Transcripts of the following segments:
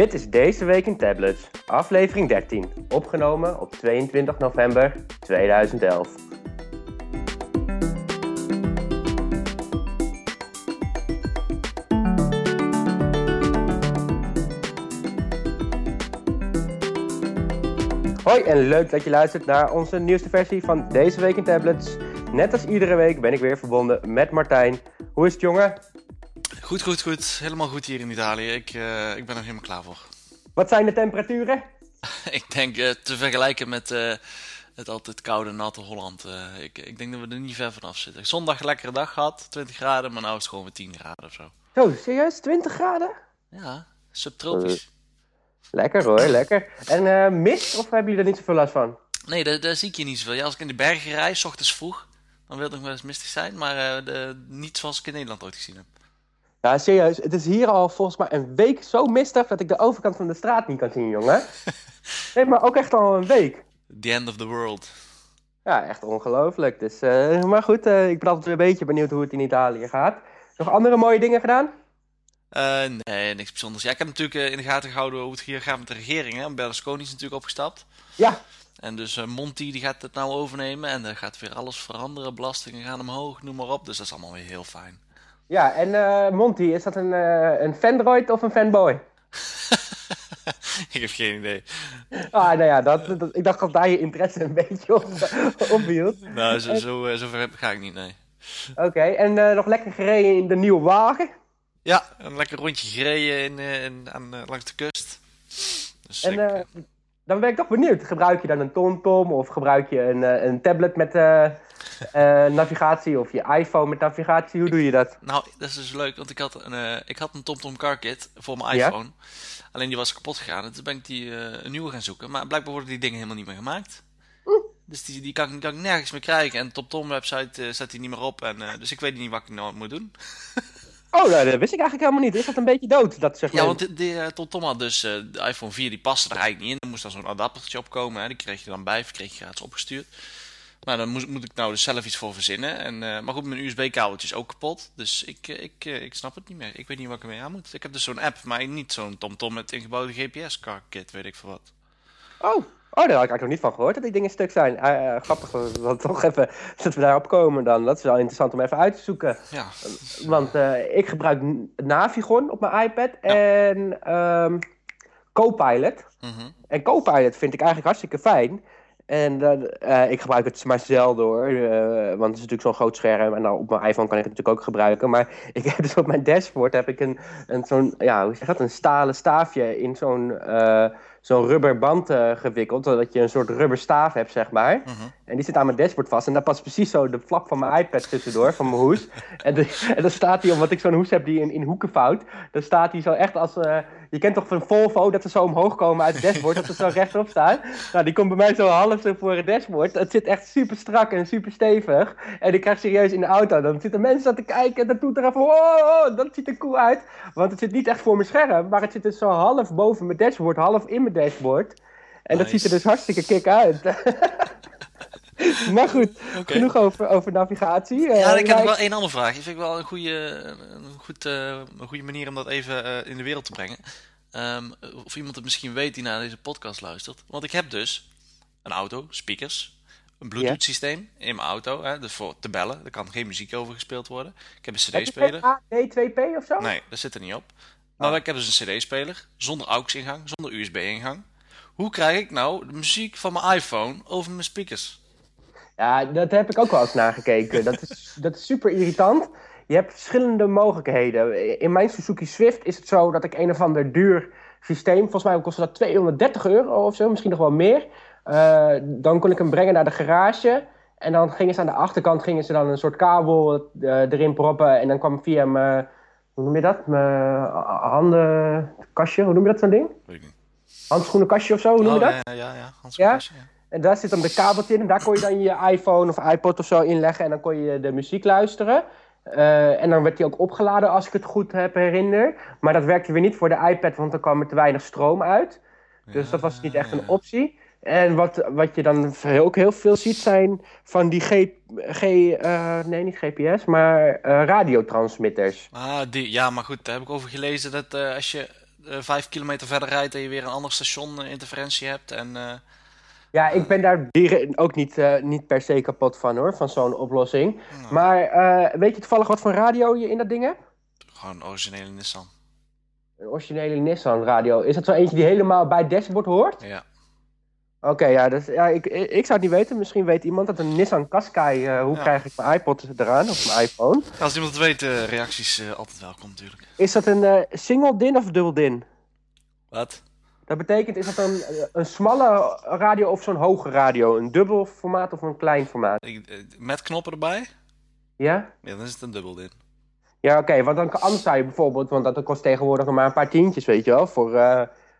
Dit is Deze Week in Tablets, aflevering 13, opgenomen op 22 november 2011. Hoi en leuk dat je luistert naar onze nieuwste versie van Deze Week in Tablets. Net als iedere week ben ik weer verbonden met Martijn. Hoe is het jongen? Goed, goed, goed. Helemaal goed hier in Italië. Ik, eh, ik ben er helemaal klaar voor. Wat zijn de temperaturen? ik denk uh, te vergelijken met uh, het altijd koude, natte Holland. ik, ik denk dat we er niet ver vanaf zitten. Zondag een lekkere dag gehad, 20 graden, maar nu is het gewoon weer 10 graden of zo. Zo, serieus? 20 graden? Ja, subtropisch. lekker hoor, lekker. En mist of hebben jullie er niet zoveel last van? Nee, daar, daar zie ik je niet zoveel. Ja, als ik in de bergen rijd, s ochtends vroeg, dan wil het nog wel eens mistig zijn. Maar de, niet zoals ik in Nederland ooit gezien heb. Ja, serieus. Het is hier al volgens mij een week zo mistig dat ik de overkant van de straat niet kan zien, jongen. nee, maar ook echt al een week. The end of the world. Ja, echt ongelooflijk. Dus, uh, maar goed, uh, ik ben altijd weer een beetje benieuwd hoe het in Italië gaat. Nog andere mooie dingen gedaan? Uh, nee, niks bijzonders. Ja, ik heb natuurlijk in de gaten gehouden hoe het hier gaat met de regering. Hè? Berlusconi is natuurlijk opgestapt. Ja. En dus Monti die gaat het nou overnemen en er gaat weer alles veranderen. Belastingen gaan omhoog, noem maar op. Dus dat is allemaal weer heel fijn. Ja, en uh, Monty, is dat een, uh, een fandroid of een fanboy? ik heb geen idee. Ah, nou ja, dat, ik dacht dat daar je interesse een beetje op, op hield. Nou, zo, zo, eh, zover ga ik niet, nee. Oké, en uh, nog lekker gereden in de nieuwe wagen? Ja, een lekker rondje gereden in, in, aan, langs de kust. Dus en ik, dan ben ik toch benieuwd. Gebruik je dan een TomTom of gebruik je een, een tablet met uh, navigatie of je iPhone met navigatie? Hoe doe je dat? Nou, dat is dus leuk, want ik had een, uh, ik had een TomTom Car Kit voor mijn iPhone. Alleen die was kapot gegaan. En toen ben ik die een nieuwe gaan zoeken. Maar blijkbaar worden die dingen helemaal niet meer gemaakt. Dus die, die kan, kan, ik nergens meer krijgen. En de TomTom website staat die niet meer op. En, dus ik weet niet wat ik nou moet doen. Oh, dat wist ik eigenlijk helemaal niet. Is dat een beetje dood? Dat zeg Ja, want de, de TomTom had dus de iPhone 4, die paste er eigenlijk niet in. Er moest dan zo'n adaptertje opkomen. Hè. Die kreeg je dan bij, of kreeg je gratis opgestuurd. Maar dan moet, moet ik nou dus zelf iets voor verzinnen. En, uh, maar goed, mijn USB-kabeltje is ook kapot. Dus ik, ik, ik snap het niet meer. Ik weet niet wat ik ermee aan moet. Ik heb dus zo'n app, maar niet zo'n TomTom met ingebouwde GPS-car-kit, weet ik veel wat. Oh, oh, daar had ik eigenlijk nog niet van gehoord dat die dingen stuk zijn. Uh, grappig dat, toch even, dat we daarop komen dan. Dat is wel interessant om even uit te zoeken. Ja. Want uh, ik gebruik Navigon op mijn iPad en um, Copilot. Mm -hmm. En Copilot vind ik eigenlijk hartstikke fijn. En uh, ik gebruik het maar zelden hoor, want het is natuurlijk zo'n groot scherm en nou, op mijn iPhone kan ik het natuurlijk ook gebruiken. Maar ik heb dus op mijn dashboard heb ik een, een zo'n, ja, hoe zeg dat, een stalen staafje in zo'n zo'n rubberband gewikkeld, zodat je een soort rubberstaaf hebt, zeg maar. Uh -huh. En die zit aan mijn dashboard vast en daar past precies zo de flap van mijn iPad tussendoor, van mijn hoes. en, de, en dan staat hij, omdat ik zo'n hoes heb die in, in hoeken vouwt, dan staat hij zo echt als... je kent toch van Volvo dat ze zo omhoog komen uit het dashboard, dat ze zo rechtop staan? Nou, die komt bij mij zo half zo voor het dashboard. Het zit echt super strak en super stevig. En ik krijg serieus in de auto. Dan zitten mensen aan te kijken en dat doet er even, oh, dat ziet er cool uit. Want het zit niet echt voor mijn scherm, maar het zit dus zo half boven mijn dashboard, half in mijn dashboard. En nice. dat ziet er dus hartstikke kick uit. maar goed, okay. genoeg over, over navigatie. Ja, ik heb nog wel één andere vraag. Ik vind wel een goede, een goed, uh, een goede manier om dat even uh, in de wereld te brengen. Um, of iemand het misschien weet die naar deze podcast luistert. Want ik heb dus een auto, speakers, een Bluetooth systeem in mijn auto. Hè, dus voor te bellen. Er kan geen muziek over gespeeld worden. Ik heb een cd-speler. D2P of zo? Nee, dat zit er niet op. Maar oh. ik heb dus een cd-speler zonder AUX-ingang, zonder USB-ingang. Hoe krijg ik nou de muziek van mijn iPhone over mijn speakers? Ja, dat heb ik ook wel eens nagekeken. dat, is, dat is super irritant. Je hebt verschillende mogelijkheden. In mijn Suzuki Swift is het zo dat ik een of ander duur systeem, volgens mij kostte dat 230 euro of zo, misschien nog wel meer. Uh, dan kon ik hem brengen naar de garage. En dan gingen ze aan de achterkant gingen ze dan een soort kabel uh, erin proppen. En dan kwam via mijn, hoe noem je dat? Mijn handenkastje, hoe noem je dat zo'n ding? Weet ik niet. Handschoenenkastje of zo, hoe noem je oh, dat? Ja, ja, ja. Handschoenenkastje, ja? ja. En daar zit dan de kabeltje in. En daar kon je dan je iPhone of iPod of zo inleggen. En dan kon je de muziek luisteren. Uh, en dan werd die ook opgeladen als ik het goed heb herinner. Maar dat werkte weer niet voor de iPad, want er kwam er te weinig stroom uit. Dus ja, dat was niet echt een optie. En wat, wat je dan ook heel veel ziet zijn van die G, G uh, nee niet GPS, maar uh, radiotransmitters. Ah, die, ja, maar goed, daar heb ik over gelezen dat als je vijf kilometer verder rijdt en je weer een ander station interferentie hebt. En, ja, ik ben daar ook niet, niet per se kapot van hoor, van zo'n oplossing. Nou. Maar weet je toevallig wat voor radio je in dat ding hebt? Gewoon een originele Nissan. Een originele Nissan radio. Is dat zo eentje die helemaal bij het dashboard hoort? Ja. Oké, ja, dus, ja ik, ik zou het niet weten. Misschien weet iemand dat een Nissan Qashqai, uh, hoe krijg ik mijn iPod eraan of mijn iPhone? Als iemand het weet, uh, reacties uh, altijd welkom natuurlijk. Is dat een single din of dubbel din? Wat? Dat betekent, is dat een, een smalle radio of zo'n hoge radio? Een dubbel formaat of een klein formaat? Met knoppen erbij? Ja? Ja, dan is het een dubbel din. Ja, oké, want dan anders zou je bijvoorbeeld, want dat kost tegenwoordig nog maar een paar tientjes, weet je wel, voor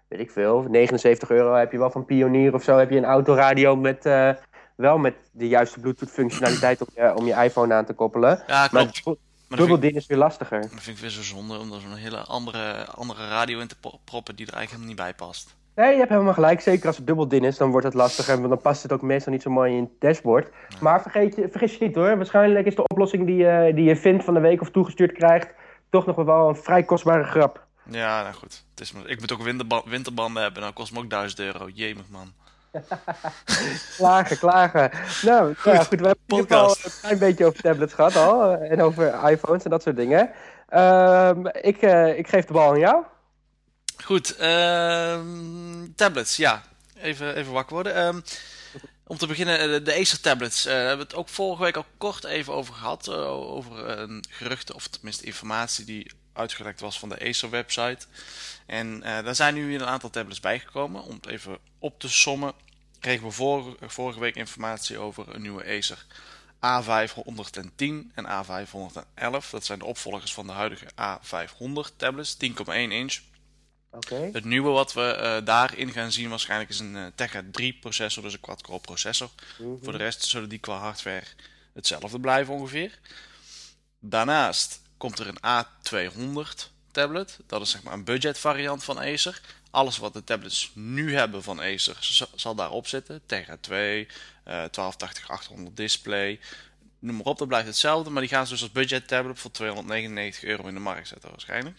weet ik veel, 79 euro heb je wel van Pionier of zo, heb je een autoradio met, uh, wel met de juiste Bluetooth functionaliteit om je, om je iPhone aan te koppelen. Ja, klopt. Maar dubbel ding is weer lastiger. Dat vind ik weer zo zonde om er zo'n hele andere, andere radio in te proppen die er eigenlijk helemaal niet bij past. Nee, je hebt helemaal gelijk. Zeker als het dubbel din is, dan wordt het lastiger. Want dan past het ook meestal niet zo mooi in het dashboard. Maar vergeet je, vergis je niet hoor. Waarschijnlijk is de oplossing die je, die je vindt van de week of toegestuurd krijgt... toch nog wel een vrij kostbare grap. Ja, nou goed. Het is, ik moet ook winterbanden hebben. Nou kost me ook 1000 euro. Jemig man. klagen, klagen. Nou, goed, ja, goed we hebben in al een klein beetje over tablets gehad al. En over iPhones en dat soort dingen. Um, ik, uh, ik geef de bal aan jou. Goed, uh, tablets, ja. Even, even wakker worden. Um, om te beginnen, eh, de Acer tablets. Uh, hebben we het ook vorige week al kort even over gehad. Uh, over een geruchten, of tenminste informatie die uitgelekt was van de Acer website. En uh, daar zijn nu weer een aantal tablets bijgekomen. Om het even op te sommen, kregen we vorige, vorige week informatie over een nieuwe Acer A510 en A511. Dat zijn de opvolgers van de huidige A500 tablets, 10,1 inch. Okay. Het nieuwe wat we uh, daarin gaan zien waarschijnlijk is een uh, Tegra 3 processor, dus een quad-core processor. Mm -hmm. Voor de rest zullen die qua hardware hetzelfde blijven ongeveer. Daarnaast komt er een A200 tablet. Dat is zeg maar een budget variant van Acer. Alles wat de tablets nu hebben van Acer zal daarop zitten. Tegra 2, uh, 1280-800 display. Noem maar op, dat blijft hetzelfde. Maar die gaan ze dus als budget tablet voor 299 euro in de markt zetten waarschijnlijk.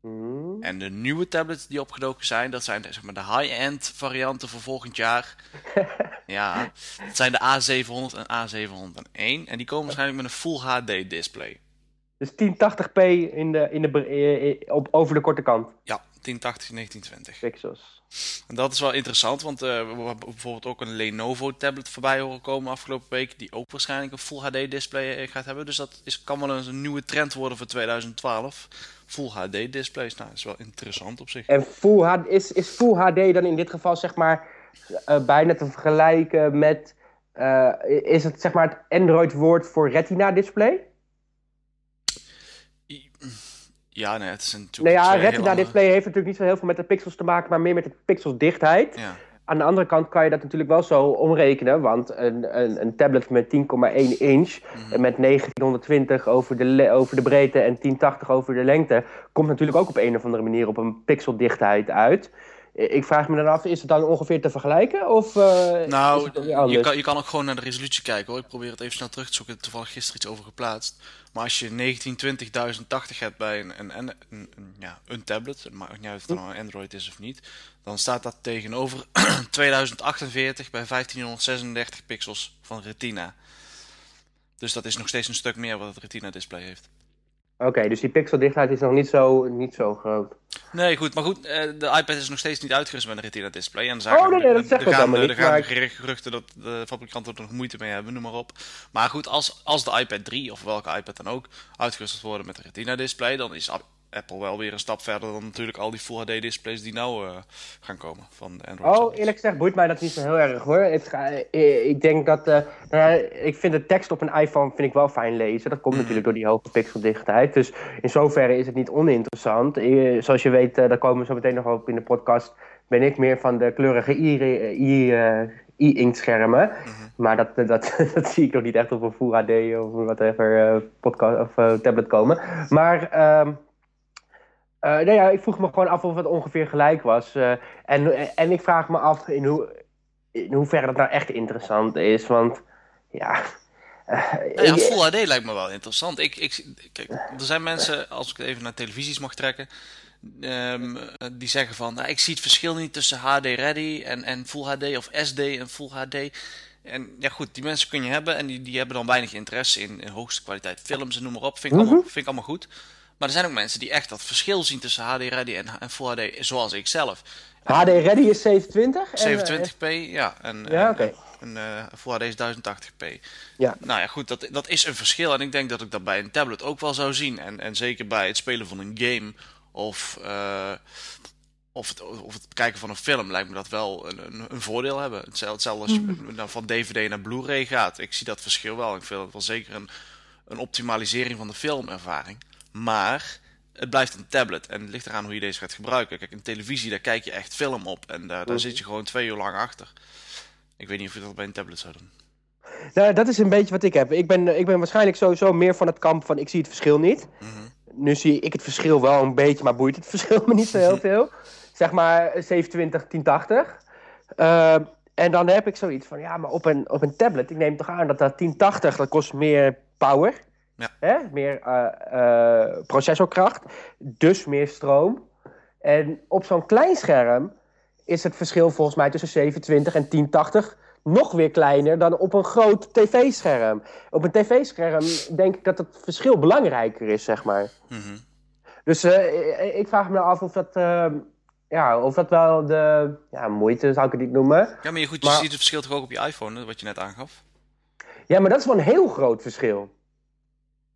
Mm. En de nieuwe tablets die opgedoken zijn, dat zijn zeg maar de high-end varianten voor volgend jaar. ja, dat zijn de A700 en A701. En die komen waarschijnlijk met een Full HD display. Dus 1080p in de, in de, op, over de korte kant. Ja, 1080 1920 pixels. En dat is wel interessant, want uh, we hebben bijvoorbeeld ook een Lenovo tablet voorbij horen komen afgelopen week, die ook waarschijnlijk een Full HD display eh, gaat hebben. Dus dat is, kan wel een nieuwe trend worden voor 2012. Full HD displays, nou, dat is wel interessant op zich. En Full HD, is, is Full HD dan in dit geval zeg maar uh, bijna te vergelijken met, uh, is het zeg maar het Android woord voor Retina display? Ja, nee, het is natuurlijk. Nou ja, Retina display heeft natuurlijk niet zo heel veel met de pixels te maken, maar meer met de pixelsdichtheid. Ja. Aan de andere kant kan je dat natuurlijk wel zo omrekenen, want een, een, een tablet met 10,1 inch Mhm. met 1920 over de, over de breedte en 1080 over de lengte komt natuurlijk ook op een of andere manier op een pixeldichtheid uit. Ik vraag me dan af, is het dan ongeveer te vergelijken? Of, uh, is Nou, je kan, je kan ook gewoon naar de resolutie kijken hoor. Ik probeer het even snel terug te zoeken. Ik heb toevallig gisteren iets over geplaatst. Maar als je 1920 hebt bij een, een, een, een- een- ja, een tablet, het maakt niet uit of het nou een Android is of niet, dan staat dat tegenover 2048 bij 1536 pixels van Retina. Dus dat is nog steeds een stuk meer wat het Retina display heeft. Oké, dus die pixeldichtheid is nog niet zo, niet zo groot. Nee, goed, maar goed, eh, de iPad is nog steeds niet uitgerust met een Retina display. En Oh, nee, nee, dat zegt er ook gaan, helemaal er niet, gaan geruchten dat de fabrikanten er nog moeite mee hebben, noem maar op. Maar goed, als, als de iPad 3 of welke iPad dan ook uitgerust wordt worden met een Retina display, dan is Apple wel weer een stap verder dan natuurlijk al die Full HD displays die nou eh, gaan komen van de Android. Oh, eerlijk gezegd boeit mij dat niet zo heel erg hoor. Het ga- eh, ik denk dat, eh, nou ja, ik vind de tekst op een iPhone vind ik wel fijn lezen. Dat komt Mhm. natuurlijk door die hoge pixeldichtheid. Dus in zoverre is het niet oninteressant. Zoals je weet, daar komen we zo meteen nog op in de podcast, ben ik meer van de kleurige i- i- e-inkschermen. Mhm. Maar dat, dat, dat zie ik nog niet echt op een Full HD of whatever eh, podcast of tablet komen. Maar ehm eh, nou ja, ik vroeg me gewoon af of het ongeveer gelijk was. Eh, en, en ik vraag me af in, hoe, in hoeverre dat nou echt interessant is. Want ja. eh, Nou ja, Full HD lijkt me wel interessant. Ik, ik, kijk, er zijn mensen, als ik even naar televisies mag trekken, ehm, die zeggen van, nou, ik zie het verschil niet tussen HD Ready en, en Full HD of SD en Full HD. En ja goed, die mensen kun je hebben en die, die hebben dan weinig interesse in, in hoogste kwaliteit films en noem maar op. Vind ik, allemaal, vind ik allemaal goed. Maar er zijn ook mensen die echt dat verschil zien tussen HD Ready en, en Full HD, zoals ik zelf. HD Ready is 720? 720p, ja. En, ja, oké. En uh, Full HD is 1080p. Ja. Nou ja, goed, dat, dat is een verschil. En ik denk dat ik dat bij een tablet ook wel zou zien. En, en zeker bij het spelen van een game of, uh, of, het, of het kijken van een film lijkt me dat wel een, een, een voordeel hebben. Hetzelfde als je mm. van DVD naar Blu-ray gaat. Ik zie dat verschil wel. Ik vind het wel zeker een, een optimalisering van de filmervaring. Maar het blijft een tablet en het ligt eraan hoe je deze gaat gebruiken. Kijk, een televisie, daar kijk je echt film op en daar, daar zit je gewoon twee uur lang achter. Ik weet niet of je dat bij een tablet zou doen. Nou, dat is een beetje wat ik heb. Ik ben, ik ben waarschijnlijk sowieso meer van het kamp van ik zie het verschil niet. Mhm. Nu zie ik het verschil wel een beetje, maar boeit het verschil me niet zo heel veel. Zeg maar 720, 1080. Uh, en dan heb ik zoiets van, ja, maar op een, op een tablet, ik neem toch aan dat dat 1080, dat kost meer power. Ja. Hè? Meer uh, uh, processorkracht, dus meer stroom. En op zo'n klein scherm is het verschil volgens mij tussen 720 en 1080 nog weer kleiner dan op een groot tv-scherm. Op een tv-scherm denk ik dat het verschil belangrijker is, zeg maar. Mm -hmm. Dus uh, ik vraag me af of dat, uh, ja, of dat wel de ja, moeite, zou ik het niet noemen. Ja, maar je, goed, je maar... ziet het verschil toch ook op je iPhone, wat je net aangaf? Ja, maar dat is wel een heel groot verschil.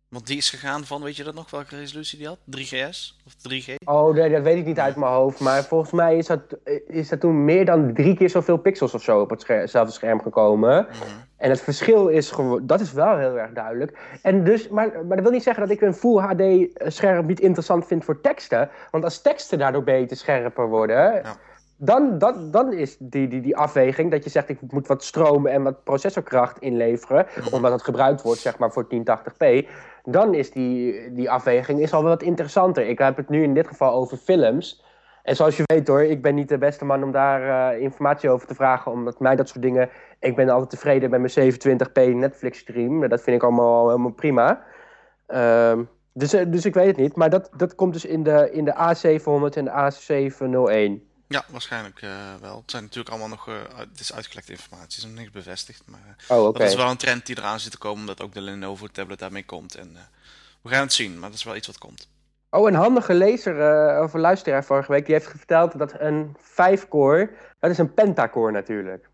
Want die is gegaan van, weet je dat nog, welke resolutie die had? 3GS of 3G? Oh, nee, dat weet ik niet uit mijn hoofd. Maar volgens mij is dat, is dat toen meer dan drie keer zoveel pixels of zo op hetzelfde scherm gekomen. Mm -hmm. En het verschil is gewoon, dat is wel heel erg duidelijk. En dus, maar, maar dat wil niet zeggen dat ik een Full HD scherm niet interessant vind voor teksten. Want als teksten daardoor beter scherper worden, ja. Dan, dan, dan is die, die, die afweging dat je zegt ik moet wat stroom en wat processorkracht inleveren. Mhm. Omdat het gebruikt wordt zeg maar voor 1080p. Dan is die, die afweging is al wel wat interessanter. Ik heb het nu in dit geval over films. En zoals je weet hoor, ik ben niet de beste man om daar uh, informatie over te vragen. Omdat mij dat soort dingen... Ik ben altijd tevreden met mijn 27p Netflix stream. Dat vind ik allemaal helemaal prima. Uh, dus, dus ik weet het niet. Maar dat, dat komt dus in de, in de A700 en de A701. Ja, waarschijnlijk uh, wel. Het zijn natuurlijk allemaal nog... Uh, het is uitgelekte informatie, het is nog niks bevestigd. Maar oh, okay. dat is wel een trend die eraan zit te komen, omdat ook de Lenovo tablet daarmee komt. En uh, we gaan het zien, maar dat is wel iets wat komt. Oh, een handige lezer, of luisteraar vorige week, die heeft verteld dat een 5-core, dat is een pentacore natuurlijk.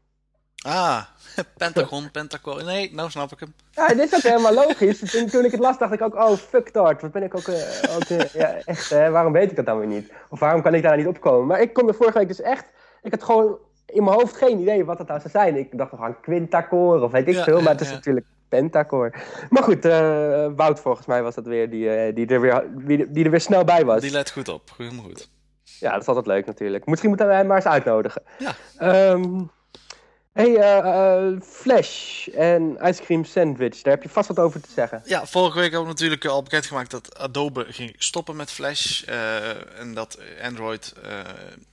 Ah, Pentagon, Pentacore. Nee, nou snap ik hem. Ja, dit is ook helemaal logisch. Toen, toen ik het las, dacht ik ook, oh, fuck dat. Wat ben ik ook, uh, ook uh, ja, echt, hè? waarom weet ik dat dan weer niet? Of waarom kan ik daar niet opkomen? Maar ik kon er vorige week dus echt, ik had gewoon in mijn hoofd geen idee wat het nou zou zijn. Ik dacht gewoon quintacore of weet ik Ja, veel, maar het is natuurlijk pentacore. Maar goed, uh, Wout volgens mij was dat weer, die, die, er weer die, die er weer snel bij was. Die let goed op, helemaal goed. Ja, dat is altijd leuk natuurlijk. Misschien moeten wij hem maar eens uitnodigen. Ja. Um, hey, uh, uh, Flash en Ice Cream Sandwich, daar heb je vast wat over te zeggen. Ja, vorige week hebben we natuurlijk al bekendgemaakt dat Adobe ging stoppen met Flash. Uh, en dat Android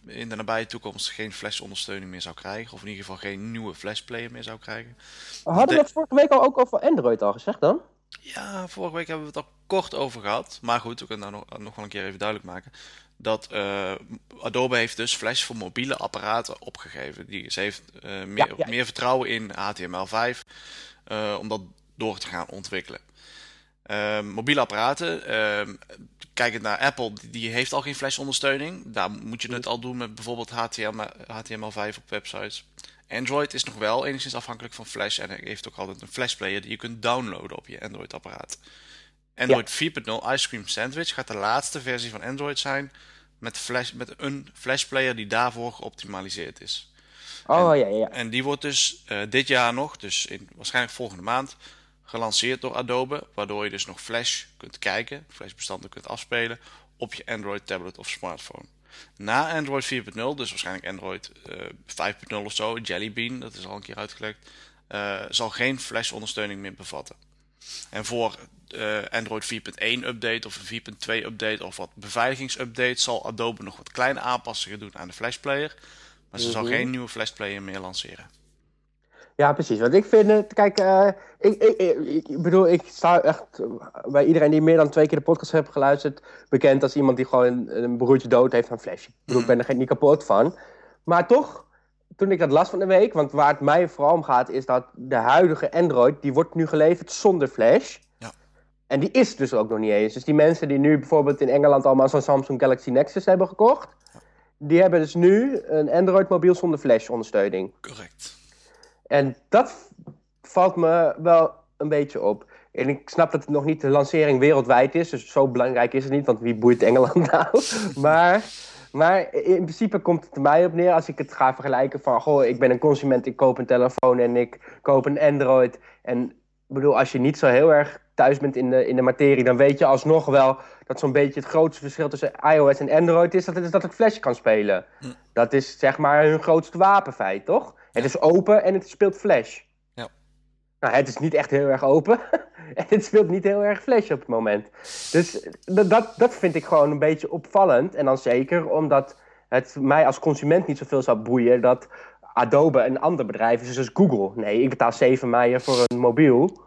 in de nabije toekomst geen Flash-ondersteuning meer zou krijgen. Of in ieder geval geen nieuwe Flash-player meer zou krijgen. Hadden we De- dat vorige week al ook over Android al gezegd dan? Ja, vorige week hebben we het al kort over gehad. Maar goed, we kunnen daar nog, nog wel een keer even duidelijk maken. Dat eh, Adobe heeft dus Flash voor mobiele apparaten opgegeven. Die, ze heeft eh, meer, Ja, ja. meer vertrouwen in HTML5 eh, om dat door te gaan ontwikkelen. Mobiele apparaten, kijkend naar Apple, die- heeft al geen Flash ondersteuning. Daar moet je het al doen met bijvoorbeeld HTML, HTML5 op websites. Android is nog wel enigszins afhankelijk van Flash en heeft ook altijd een Flash player die je kunt downloaden op je Android apparaat. Android 4.0 Ice Cream Sandwich gaat de laatste versie van Android zijn met, flash, met een Flash player die daarvoor geoptimaliseerd is. Oh ja, ja. En die wordt dus eh, dit jaar nog, dus in, waarschijnlijk volgende maand, gelanceerd door Adobe. Waardoor je dus nog Flash kunt kijken, Flash bestanden kunt afspelen op je Android tablet of smartphone. Na Android 4.0, dus waarschijnlijk Android eh 5.0 of zo, Jelly Bean, dat is al een keer uitgelekt, eh, zal geen Flash ondersteuning meer bevatten. En voor eh, Android 4.1 update of een 4.2 update of wat beveiligingsupdate zal Adobe nog wat kleine aanpassingen doen aan de Flash player. Maar ze zal Mhm. geen nieuwe Flash player meer lanceren. Ja, precies. Want ik vind het, kijk, uh, ik, ik, ik, bedoel, ik sta echt bij iedereen die meer dan twee keer de podcast heeft geluisterd, bekend als iemand die gewoon een, een broertje dood heeft van Flash. Ik bedoel, ik ben er geen, niet kapot van. Maar toch, toen ik dat las van de week, want waar het mij vooral om gaat, is dat de huidige Android, die wordt nu geleverd zonder Flash. En die is dus ook nog niet eens. Dus die mensen die nu bijvoorbeeld in Engeland allemaal zo'n Samsung Galaxy Nexus hebben gekocht, die hebben dus nu een Android mobiel zonder Flash ondersteuning. Correct. En dat valt me wel een beetje op. En ik snap dat het nog niet de lancering wereldwijd is. Dus zo belangrijk is het niet, want wie boeit Engeland nou? maar, maar in principe komt het er mij op neer als ik het ga vergelijken van... Goh, ik ben een consument, ik koop een telefoon en ik koop een Android. En ik bedoel, als je niet zo heel erg thuis bent in de, in de materie... dan weet je alsnog wel dat zo'n beetje het grootste verschil tussen iOS en Android is... dat het, is dat het Flash kan spelen. Hm. Dat is zeg maar hun grootste wapenfeit, toch? Het is open en het speelt Flash. Ja. Nou, het is niet echt heel erg open. en het speelt niet heel erg Flash op het moment. Dus dat, dat vind ik gewoon een beetje opvallend. En dan zeker omdat het mij als consument niet zoveel zou boeien dat Adobe een ander bedrijf is, dus Google. Nee, ik betaal 7 mei voor een mobiel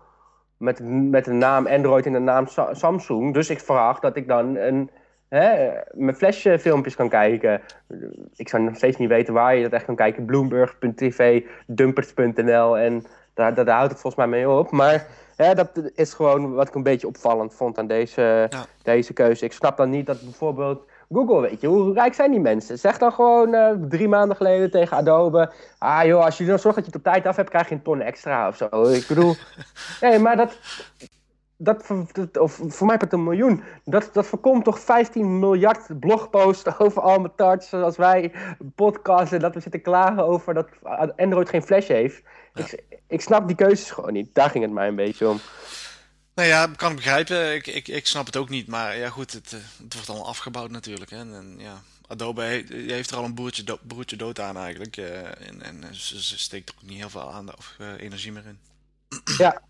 met, met de naam Android en de naam Samsung. Dus ik vraag dat ik dan een hè, mijn flashfilmpjes kan kijken. Ik zou nog steeds niet weten waar je dat echt kan kijken. Bloomberg.tv, Dumpers.nl en daar, daar, houdt het volgens mij mee op. Maar hè, dat is gewoon wat ik een beetje opvallend vond aan deze, deze keuze. Ik snap dan niet dat bijvoorbeeld Google, weet je, hoe rijk zijn die mensen? Zeg dan gewoon uh, drie maanden geleden tegen Adobe... Ah joh, als je dan zorgt dat je het op tijd af hebt, krijg je een ton extra of zo. Ik bedoel, nee, maar dat, dat, of voor mij het een miljoen. Dat, dat voorkomt toch 15 miljard blogposts over Almatarts. Zoals wij podcasten. Dat we zitten klagen over dat Android geen flash heeft. Ik, ik snap die keuzes gewoon niet. Daar ging het mij een beetje om. Nou ja, kan ik begrijpen. Ik, ik, ik snap het ook niet. Maar ja, goed, het, eh, het wordt allemaal afgebouwd natuurlijk. Hè. En, ja, Adobe heeft er al een broertje, do, broertje dood aan eigenlijk. Uh, en en ze, ze, steekt er ook niet heel veel aan of uh, energie meer in. Ja,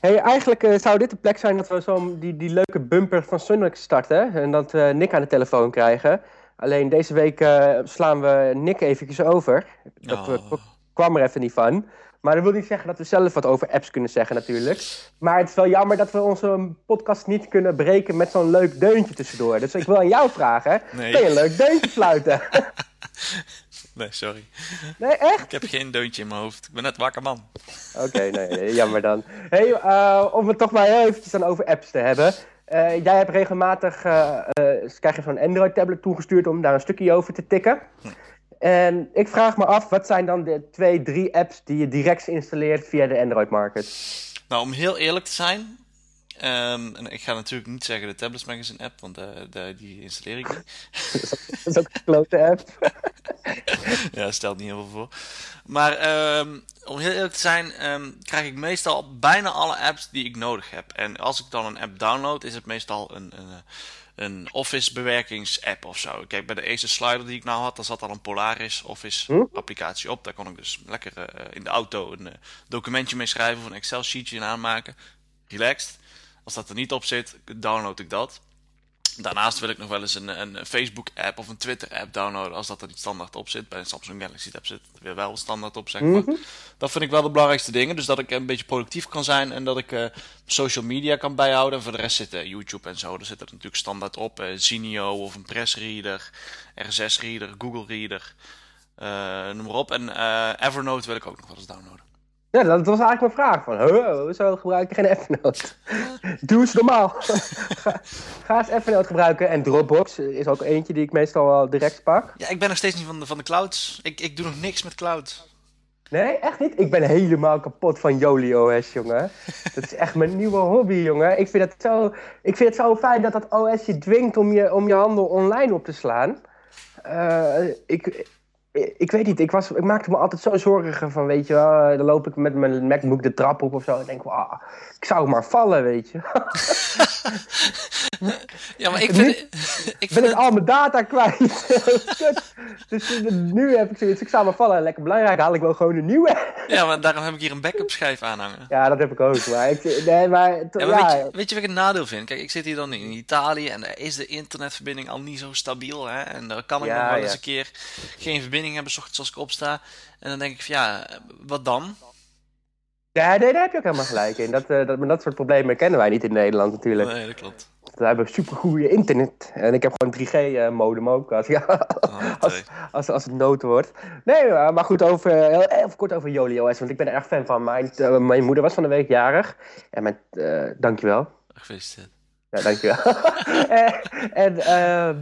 Hey, eigenlijk uh, zou dit de plek zijn dat we zo die, die leuke bumper van Sunnex starten. En dat we Nick aan de telefoon krijgen. Alleen deze week uh, slaan we Nick eventjes over. Dat oh. kwam er even niet van. Maar dat wil niet zeggen dat we zelf wat over apps kunnen zeggen natuurlijk. Maar het is wel jammer dat we onze podcast niet kunnen breken met zo'n leuk deuntje tussendoor. Dus ik wil aan jou vragen, nee. kun je een leuk deuntje fluiten? Nee, sorry. Nee, echt? Ik heb geen deuntje in mijn hoofd. Ik ben net wakker man. Oké, nee, jammer dan. Hey, uh, om het toch maar eventjes dan over apps te hebben. Uh, jij hebt regelmatig, uh, krijg je zo'n Android tablet toegestuurd om daar een stukje over te tikken. Hm. En ik vraag me af, wat zijn dan de twee, drie apps die je direct installeert via de Android Market? Nou, om heel eerlijk te zijn, Um, en ik ga natuurlijk niet zeggen de Tablets Magazine app, want uh, de, die installeer ik niet. dat is ook een klote app. ja, stelt niet heel veel voor. Maar um, om heel eerlijk te zijn, um, krijg ik meestal bijna alle apps die ik nodig heb. En als ik dan een app download, is het meestal een, een, een Office bewerkingsapp of zo. Kijk, bij de eerste slider die ik nou had, daar zat al een Polaris Office hm? applicatie op. Daar kon ik dus lekker uh, in de auto een uh, documentje mee schrijven of een Excel sheetje in aanmaken. Relaxed. Als dat er niet op zit, download ik dat. Daarnaast wil ik nog wel eens een, een Facebook-app of een Twitter-app downloaden als dat er niet standaard op zit. Bij een Samsung Galaxy-app zit het weer wel standaard op, zeg maar. Mhm. Dat vind ik wel de belangrijkste dingen. Dus dat ik een beetje productief kan zijn en dat ik uh, social media kan bijhouden. En voor de rest zit uh, YouTube en zo. Daar zit er natuurlijk standaard op. Uh, Zinio of een Pressreader, RSS-reader, Google-reader, noem maar op. En Evernote wil ik ook nog wel eens downloaden. Ja, dat was eigenlijk mijn vraag. Van, zo gebruik je geen Evernote? Doe eens normaal. ga, eens Evernote gebruiken. En Dropbox is ook eentje die ik meestal wel direct pak. Ja, ik ben nog steeds niet van de, van de clouds. Ik, ik doe nog niks met cloud. Nee, echt niet? Ik ben helemaal kapot van Yoli OS, jongen. Dat is echt mijn nieuwe hobby, jongen. Ik vind het zo, ik vind het zo fijn dat dat OS je dwingt om je, om je handel online op te slaan. Uh, ik, ik weet niet, ik, was, ik maakte me altijd zo zorgen van, weet je wel, dan loop ik met mijn MacBook de trap op of zo en denk, wow, ik zou maar vallen, weet je. ja, maar ik vind... Nu, ik ben ik al mijn data kwijt. dus nu heb ik zoiets, ik zou maar vallen, lekker belangrijk, haal ik wel gewoon een nieuwe. ja, maar daarom heb ik hier een backup schijf aanhangen. Ja, dat heb ik ook, maar, ik, nee, maar, ja, maar Weet, je, weet je wat ik het nadeel vind? Kijk, ik zit hier dan in Italië en daar is de internetverbinding al niet zo stabiel, hè, en daar kan ik nog wel eens een keer geen verbinding hebben, zoals ik opsta. En dan denk ik van, ja, wat dan? Ja, nee, daar heb je ook helemaal gelijk in. Dat, uh, dat, dat soort problemen kennen wij niet in Nederland natuurlijk. Nee, dat klopt. We hebben supergoeie internet. En ik heb gewoon 3G-modem eh, ook. Als, ja, oh, als, als, als, het nood wordt. Nee, maar goed, over, heel even kort over OS. Want ik ben er erg fan van. Mijn, uh, mijn moeder was van de week jarig. En mijn, uh, dankjewel. Gefeliciteerd. Ja, dankjewel. en... en ehm,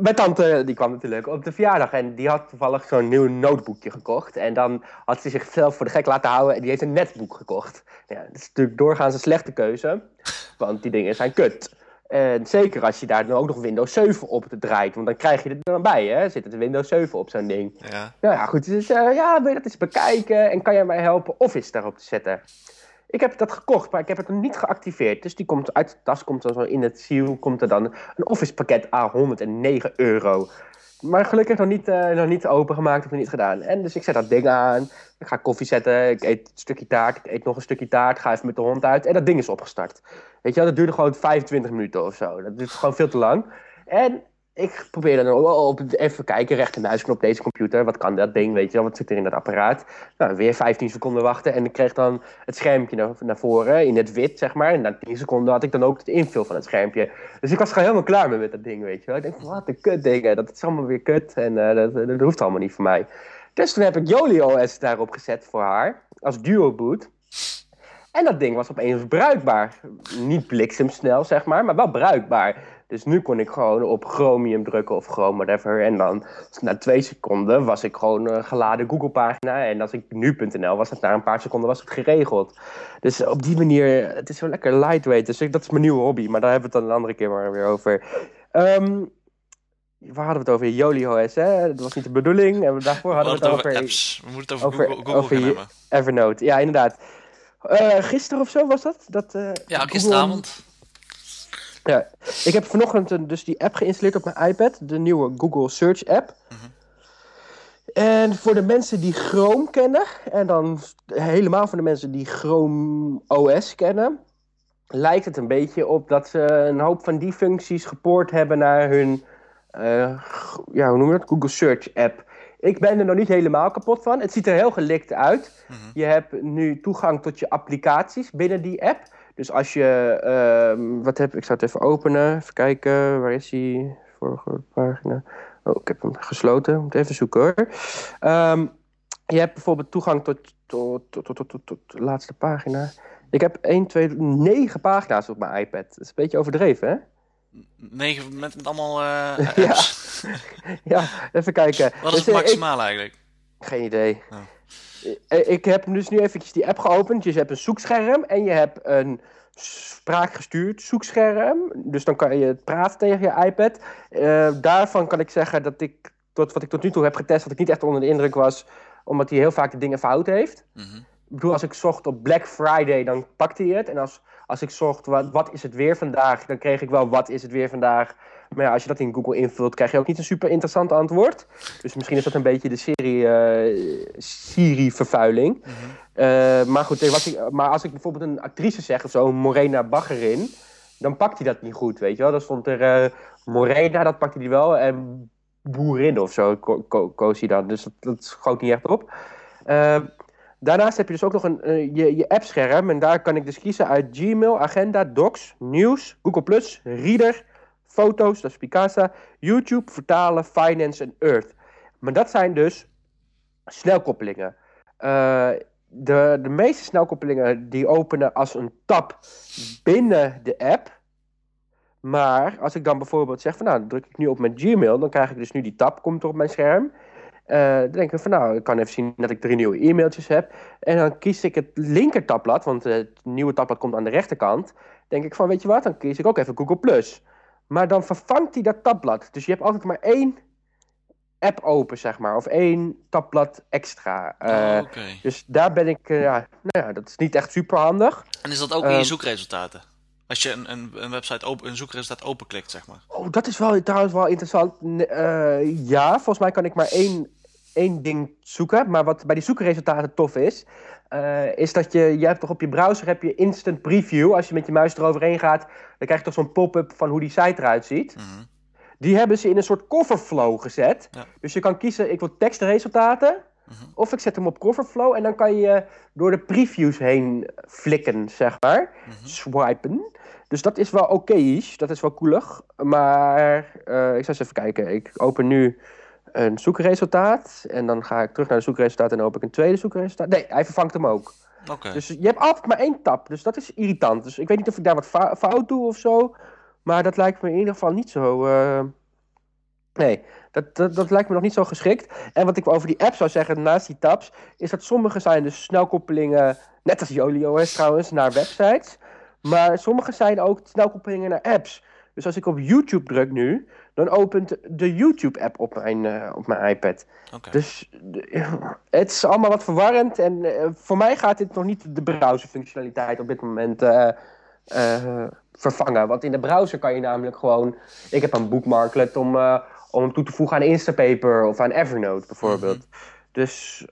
mijn tante die kwam natuurlijk op de verjaardag en die had toevallig zo'n nieuw notebookje gekocht. En dan had ze zichzelf voor de gek laten houden en die heeft een netboek gekocht. Ja, dat is natuurlijk doorgaans een slechte keuze, want die dingen zijn kut. En zeker als je daar dan ook nog Windows 7 op draait, want dan krijg je er dan bij, hè? Zit het Windows 7 op zo'n ding. Ja. Nou ja, goed. Dus uh, ja, wil je dat eens bekijken en kan jij mij helpen Office daarop te zetten? Ik heb dat gekocht, maar ik heb het nog niet geactiveerd. Dus die komt uit de tas, komt dan zo in het seal, komt er dan een Office pakket aan 109 euro. Maar gelukkig nog niet, uh, nog niet opengemaakt of nog niet gedaan. En dus ik zet dat ding aan. Ik ga koffie zetten. Ik eet een stukje taart. Ik eet nog een stukje taart. Ga even met de hond uit. En dat ding is opgestart. Weet je wel, dat duurde gewoon 25 minuten of zo. Dat duurt gewoon veel te lang. En ik probeer dan op, even kijken, rechtermuisknop deze computer. Wat kan dat ding, weet je wel? Wat zit er in dat apparaat? Nou, weer 15 seconden wachten en ik kreeg dan het schermpje naar, naar voren in het wit, zeg maar. En na 10 seconden had ik dan ook het invul van het schermpje. Dus ik was gewoon helemaal klaar met dat ding, weet je wel. Ik denk, wat een kut ding, dat is allemaal weer kut en uh, dat, dat, hoeft allemaal niet voor mij. Dus toen heb ik Joli OS daarop gezet voor haar, als duo boot. En dat ding was opeens bruikbaar. Niet bliksemsnel, zeg maar, maar wel bruikbaar. Dus nu kon ik gewoon op Chromium drukken of Chrome, whatever. En dan na twee seconden was ik gewoon een geladen Google-pagina. En als ik nu.nl was, het na een paar seconden was het geregeld. Dus op die manier, het is zo lekker lightweight. Dus dat is mijn nieuwe hobby. Maar daar hebben we het dan een andere keer maar weer over. Um, waar hadden we het over? Yoli OS, hè? Dat was niet de bedoeling. En daarvoor hadden we het, over... apps. We moeten het over, Google, Google over hebben. Evernote, ja, inderdaad. Uh, gisteren of zo was dat? dat uh, ja, gisteravond. Ja, ik heb vanochtend dus die app geïnstalleerd op mijn iPad, de nieuwe Google Search app. Mhm. En voor de mensen die Chrome kennen, en dan helemaal voor de mensen die Chrome OS kennen, lijkt het een beetje op dat ze een hoop van die functies gepoord hebben naar hun, uh, ja, hoe noem je dat? Google Search app. Ik ben er nog niet helemaal kapot van. Het ziet er heel gelikt uit. Mhm. Je hebt nu toegang tot je applicaties binnen die app. Dus als je, uh, wat heb ik, zou het even openen, even kijken, waar is die vorige pagina? Oh, ik heb hem gesloten, moet even zoeken hoor. Um, je hebt bijvoorbeeld toegang tot, tot, tot, tot, tot, tot de laatste pagina. Ik heb 1, 2, 9 pagina's op mijn iPad. Dat is een beetje overdreven, hè? 9 met, met allemaal uh, apps. ja. ja, even kijken. Wat is het dus, eh, maximaal ik, eigenlijk? Geen idee. Oh. Eh, ik heb dus nu eventjes die app geopend. Je hebt een zoekscherm en je hebt een spraakgestuurd zoekscherm. Dus dan kan je praten tegen je iPad. Uh, daarvan kan ik zeggen dat ik, tot wat ik tot nu toe heb getest, dat ik niet echt onder de indruk was, omdat hij heel vaak de dingen fout heeft. Mm -hmm. Ik bedoel, als ik zocht op Black Friday, dan pakte hij het. En als, als ik zocht wat, wat is het weer vandaag, dan kreeg ik wel wat is het weer vandaag. Maar ja, als je dat in Google invult, krijg je ook niet een super interessant antwoord. Dus misschien is dat een beetje de serie uh, Siri-vervuiling. Mhm. uh, maar goed, wat ik, maar als ik bijvoorbeeld een actrice zeg of zo, Morena Baggerin, dan pakt hij dat niet goed, weet je wel. Dan stond er uh, Morena, dat pakte hij wel, en Boerin of zo ko ko koos hij dan. Dus dat, dat schoot niet echt op. Daarnaast heb je dus ook nog een, je, je appscherm. En daar kan ik dus kiezen uit Gmail, Agenda, Docs, Nieuws, Google+, Reader, foto's, dat is Picasa, YouTube, vertalen, finance en Earth. Maar dat zijn dus snelkoppelingen. Uh, de, de meeste snelkoppelingen die openen als een tab binnen de app. Maar als ik dan bijvoorbeeld zeg van nou, druk ik nu op mijn Gmail, dan krijg ik dus nu die tab, komt er op mijn scherm. Uh, dan denk ik van nou, ik kan even zien dat ik drie nieuwe e-mailtjes heb. En dan kies ik het linker tabblad, want het nieuwe tabblad komt aan de rechterkant. Denk ik van weet je wat, dan kies ik ook even Google+. Maar dan vervangt hij dat tabblad. Dus je hebt altijd maar één app open, zeg maar. Of één tabblad extra. Uh, Dus daar ben ik, uh, ja, nou ja, dat is niet echt super handig. En is dat ook in je ehm, zoekresultaten? Als je een, een, een website open, een zoekresultaat openklikt, zeg maar. Oh, dat is wel trouwens wel interessant. Uh, ja, volgens mij kan ik maar één, één ding zoeken. Maar wat bij die zoekresultaten tof is, uh, is dat je, je hebt toch op je browser heb je instant preview. Als je met je muis eroverheen gaat, dan krijg je toch zo'n pop-up van hoe die site eruit ziet. Mm Die hebben ze in een soort coverflow gezet. Dus je kan kiezen, ik wil tekstresultaten. Of ik zet hem op Coverflow en dan kan je door de previews heen flikken, zeg maar. Swipen. Dus dat is wel oké, dat is wel coolig. Maar uh, ik zal eens even kijken. Ik open nu een zoekresultaat. En dan ga ik terug naar de zoekresultaat en dan open ik een tweede zoekresultaat. Nee, hij vervangt hem ook. Oké. Dus je hebt altijd maar één tab. Dus dat is irritant. Dus ik weet niet of ik daar wat fout doe of zo. Maar dat lijkt me in ieder geval niet zo. Uh... Nee, dat, dat, dat, lijkt me nog niet zo geschikt. En wat ik over die app zou zeggen, naast die tabs, is dat sommige zijn dus snelkoppelingen, net als Jolio trouwens, naar websites. Maar sommige zijn ook snelkoppelingen naar apps. Dus als ik op YouTube druk nu, dan opent de YouTube-app op, mijn, uh, op mijn iPad. Okay. Dus het is allemaal wat verwarrend. En uh, voor mij gaat dit nog niet de browserfunctionaliteit op dit moment uh, vervangen. Want in de browser kan je namelijk gewoon... Ik heb een bookmarklet om, om hem toe te voegen aan Instapaper of aan Evernote bijvoorbeeld. Mm -hmm. Dus...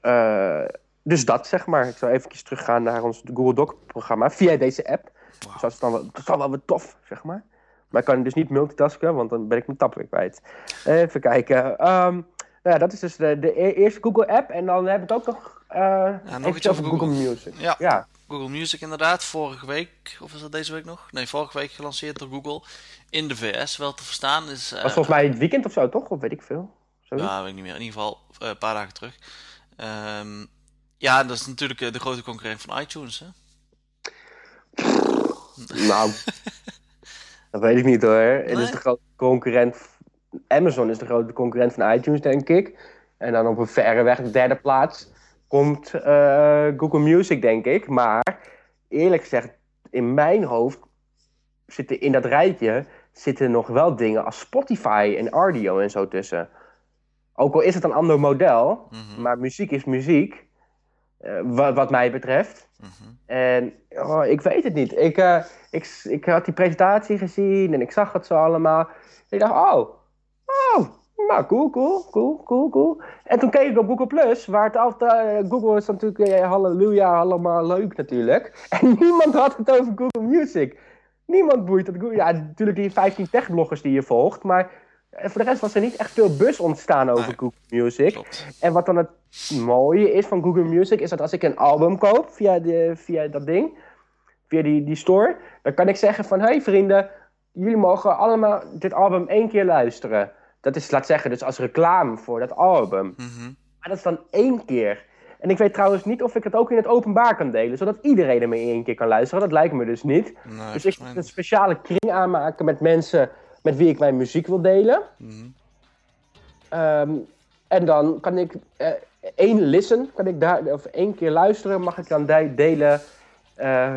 dus dat zeg maar. Ik zal even teruggaan naar ons Google Doc-programma via deze app. Wow. Dus dat is, dan wel, dat is dan wel weer tof, zeg maar. Maar ik kan dus niet multitasken, want dan ben ik mijn tab weer kwijt. Even kijken. Um, nou ja, dat is dus de, de e-, eerste Google-app. En dan hebben we het ook nog, uh, ja, nog iets over Google. Google Music. Ja. ja. Google Music inderdaad. Vorige week, of is dat deze week nog? Nee, vorige week gelanceerd door Google. In de VS wel te verstaan. Is, uh, was volgens mij het weekend of zo, toch? Of weet ik veel. Sorry? Ja, weet ik niet meer. In ieder geval uh, een paar dagen terug. Um, ja, dat is natuurlijk de grote concurrent van iTunes, hè? Nou, dat weet ik niet hoor. Nee? Het is de grote concurrent. Amazon is de grote concurrent van iTunes, denk ik. En dan op een verreweg de derde plaats komt uh, Google Music, denk ik. Maar eerlijk gezegd, in mijn hoofd zitten in dat rijtje zitten nog wel dingen als Spotify en Audio en zo tussen. Ook al is het een ander model, mm -hmm. maar muziek is muziek, uh, wat, wat mij betreft. Mm -hmm. En oh, ik weet het niet. Ik, uh, ik, ik had die presentatie gezien en ik zag het zo allemaal. En ik dacht, oh, oh, nou cool, cool, cool, cool, cool. En toen keek ik op Google Plus, waar het altijd, uh, Google is natuurlijk, halleluja, allemaal leuk natuurlijk. En niemand had het over Google Music. Niemand boeit het. Ja, natuurlijk die 15 techbloggers die je volgt, maar voor de rest was er niet echt veel bus ontstaan over nee, Google Music. Klopt. En wat dan het mooie is van Google Music, is dat als ik een album koop via, de, via dat ding, via die, die store, dan kan ik zeggen van, hey vrienden, jullie mogen allemaal dit album één keer luisteren. Dat is, laat zeggen, dus als reclame voor dat album. Mm -hmm. Maar dat is dan één keer. En ik weet trouwens niet of ik het ook in het openbaar kan delen, zodat iedereen er maar één keer kan luisteren. Dat lijkt me dus niet. Nee, dus ik moet een speciale kring aanmaken met mensen met wie ik mijn muziek wil delen. Mm -hmm. um, en dan kan ik uh, één listen, kan ik daar, of één keer luisteren, mag ik dan delen uh,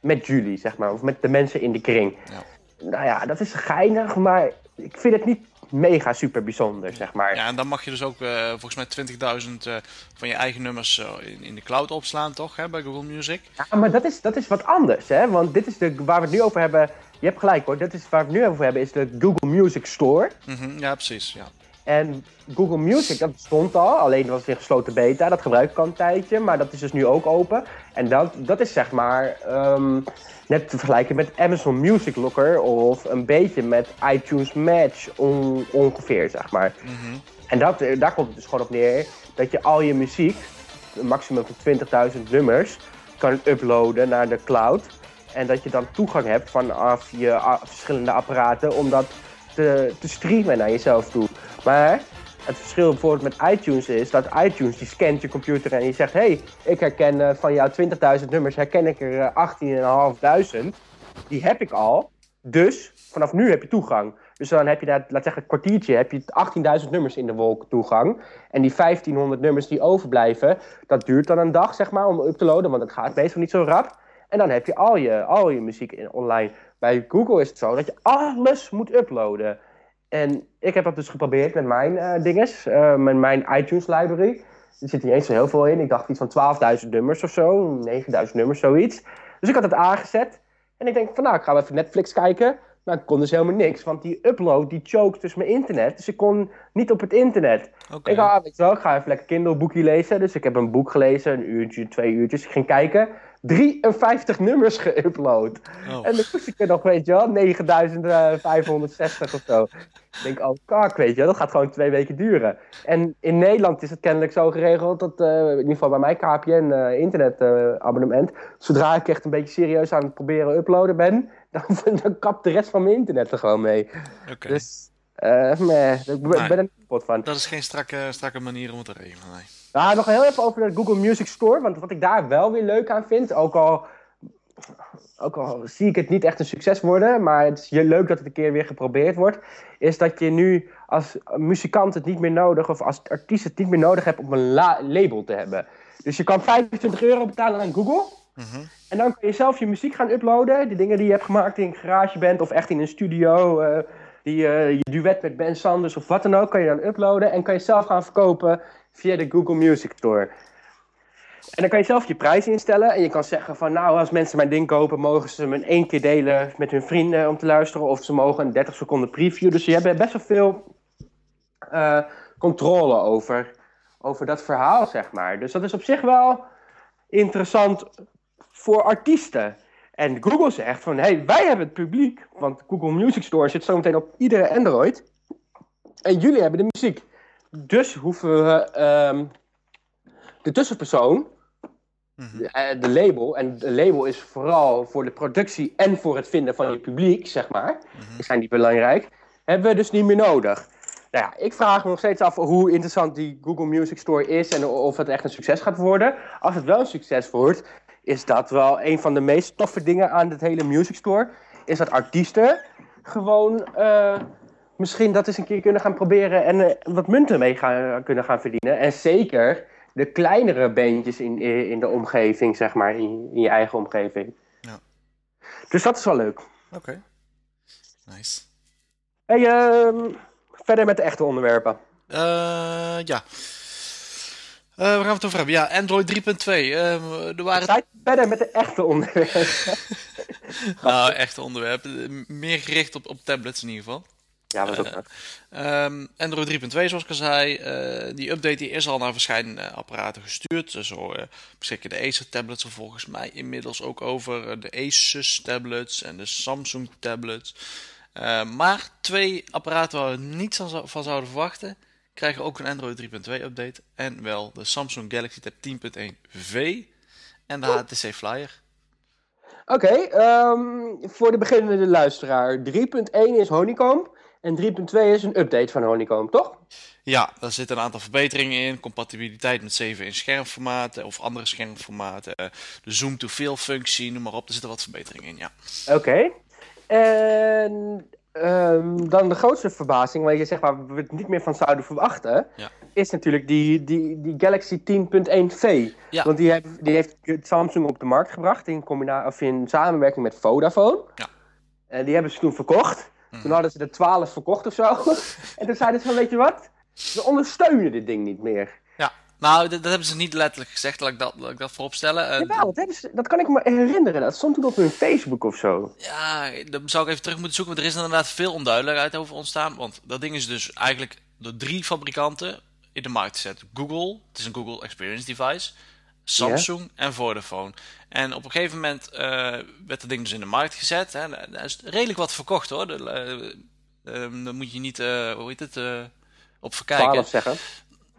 met jullie, zeg maar. Of met de mensen in de kring. Ja. Nou ja, dat is geinig, maar ik vind het niet mega super bijzonder, zeg maar. Ja, en dan mag je dus ook uh, volgens mij 20.000 uh, van je eigen nummers uh, in, in, de cloud opslaan, toch, hè, bij Google Music? Ja, maar dat is, dat is wat anders, hè. Want dit is de, waar we het nu over hebben... Je hebt gelijk hoor, dit is waar we het nu over hebben, is de Google Music Store. Mm -hmm, ja, precies, ja. En Google Music, dat stond al, alleen was het in gesloten beta. Dat gebruik ik al een tijdje, maar dat is dus nu ook open. En dat, dat is zeg maar um, net te vergelijken met Amazon Music Locker of een beetje met iTunes Match on, ongeveer, zeg maar. Mm -hmm. En dat, daar komt het dus gewoon op neer dat je al je muziek, een maximum van 20.000 nummers, kan uploaden naar de cloud. En dat je dan toegang hebt vanaf je verschillende apparaten om dat te, te streamen naar jezelf toe. Maar het verschil bijvoorbeeld met iTunes is dat iTunes die scant je computer en die zegt: hey, ik herken uh, van jouw 20.000 nummers, herken ik er uh, 18.500. Die heb ik al. Dus vanaf nu heb je toegang. Dus dan heb je dat, laat zeggen, een kwartiertje, heb je 18.000 nummers in de wolk toegang. En die 1500 nummers die overblijven, dat duurt dan een dag, zeg maar, om up te loaden, want het gaat meestal niet zo rap. En dan heb je al je, al je muziek in, online. Bij Google is het zo dat je alles moet uploaden. En ik heb dat dus geprobeerd met mijn uh, dinges, uh, met mijn iTunes library. Er zit niet eens zo heel veel in. Ik dacht iets van 12.000 nummers of zo, 9.000 nummers, zoiets. Dus ik had het aangezet. En ik denk van nou, ik ga even Netflix kijken. Nou, ik kon dus helemaal niks, want die upload die choked dus mijn internet. Dus ik kon niet op het internet. Okay. Ik, ah, weet je wel, ik ga even lekker Kindle boekje lezen. Dus ik heb een boek gelezen, een uurtje, twee uurtjes. Ik ging kijken. 53 nummers geüpload. Oh. En dan moest ik er nog, weet je wel, 9560 of zo. Ik denk, oh kak, weet je dat gaat gewoon twee weken duren. En in Nederland is het kennelijk zo geregeld dat, uh, in ieder geval bij mijn KPN uh, internetabonnement, zodra ik echt een beetje serieus aan het proberen uploaden ben, dan, dan kapt de rest van mijn internet er gewoon mee. Okay. Dus, uh, nee, ik ben, er niet kapot van. Dat is geen strakke, strakke manier om het te regelen, nee. Nou, nog heel even over de Google Music Store. Want wat ik daar wel weer leuk aan vind, ook al, ook al zie ik het niet echt een succes worden, maar het is leuk dat het een keer weer geprobeerd wordt, is dat je nu als muzikant het niet meer nodig, of als artiest het niet meer nodig hebt om een label te hebben. Dus je kan 25 euro betalen aan Google. Mhm. En dan kun je zelf je muziek gaan uploaden. Die dingen die je hebt gemaakt in GarageBand of echt in een studio. Uh, die, uh, je duet met Ben Sanders of wat dan ook, kan je dan uploaden. En kan je zelf gaan verkopen via de Google Music Store. En dan kan je zelf je prijs instellen. En je kan zeggen van nou, als mensen mijn ding kopen, mogen ze hem in één keer delen met hun vrienden om te luisteren. Of ze mogen een 30 seconden preview. Dus je hebt best wel veel uh, controle over, over dat verhaal, zeg maar. Dus dat is op zich wel interessant voor artiesten. En Google zegt van, hé, hey, wij hebben het publiek. Want Google Music Store zit zometeen op iedere Android. En jullie hebben de muziek. Dus hoeven we um, de tussenpersoon, mhm. de, label, en de label is vooral voor de productie en voor het vinden van je publiek, zeg maar, mm zijn die belangrijk, hebben we dus niet meer nodig. Nou ja, ik vraag me nog steeds af hoe interessant die Google Music Store is en of het echt een succes gaat worden. Als het wel een succes wordt, is dat wel een van de meest toffe dingen aan het hele Music Store. Is dat artiesten gewoon uh, misschien dat eens een keer kunnen gaan proberen en uh, wat munten mee gaan, kunnen gaan verdienen. En zeker de kleinere beentjes in, in de omgeving, zeg maar, in, in je eigen omgeving. Ja. Dus dat is wel leuk. Oké, nice. Hey, uh, verder met de echte onderwerpen. Ja. Uh, waar gaan we het over hebben? Ja, Android 3.2. Uh, er waren... verder met de echte onderwerpen. nou, echte onderwerpen. Meer gericht op, op tablets in ieder geval. Ja, dat is ook uh, um, Android 3.2, zoals ik al zei, uh, die update die is al naar verschillende apparaten gestuurd. Zo uh, beschikken de Acer tablets er volgens mij inmiddels ook over. de Asus tablets en de Samsung tablets. maar twee apparaten waar we niets van zouden verwachten, krijgen ook een Android 3.2 update. En wel de Samsung Galaxy Tab 10.1V en de HTC Flyer. Oké, okay, um, ehm, voor de beginnende luisteraar. 3.1 is Honeycomb. En 3.2 is een update van Honeycomb, toch? Ja, daar zitten een aantal verbeteringen in. Compatibiliteit met 7 in schermformaten of andere schermformaten. De zoom-to-fill functie, noem maar op. Er zitten wat verbeteringen in, ja. Oké. En um, dan de grootste verbazing, waar je zeg maar we het niet meer van zouden verwachten, ja. is natuurlijk die, die, die Galaxy 10.1V. Ja. Want die, heeft, die heeft Samsung op de markt gebracht in, combinatie, of in samenwerking met Vodafone. Ja. En die hebben ze toen verkocht. Toen mhm. hadden ze er 12 verkocht of zo. en toen zeiden ze van, weet je wat? We ondersteunen dit ding niet meer. Nou, dat, hebben ze niet letterlijk gezegd, laat ik dat, laat ik dat vooropstellen. Uh, Jawel, dat, ze, dat kan ik me herinneren. Dat stond toen op hun Facebook of zo. Ja, dan zou ik even terug moeten zoeken. Want er is inderdaad veel onduidelijkheid over ontstaan. Want dat ding is dus eigenlijk door drie fabrikanten in de markt gezet. Google, het is een Google Experience Device. Samsung en Vodafone. En op een gegeven moment uh, werd dat ding dus in de markt gezet. Hè. Er is redelijk wat verkocht hoor. De, uh, daar moet je niet, uh, hoe heet het, op verkijken. 12 zeggen.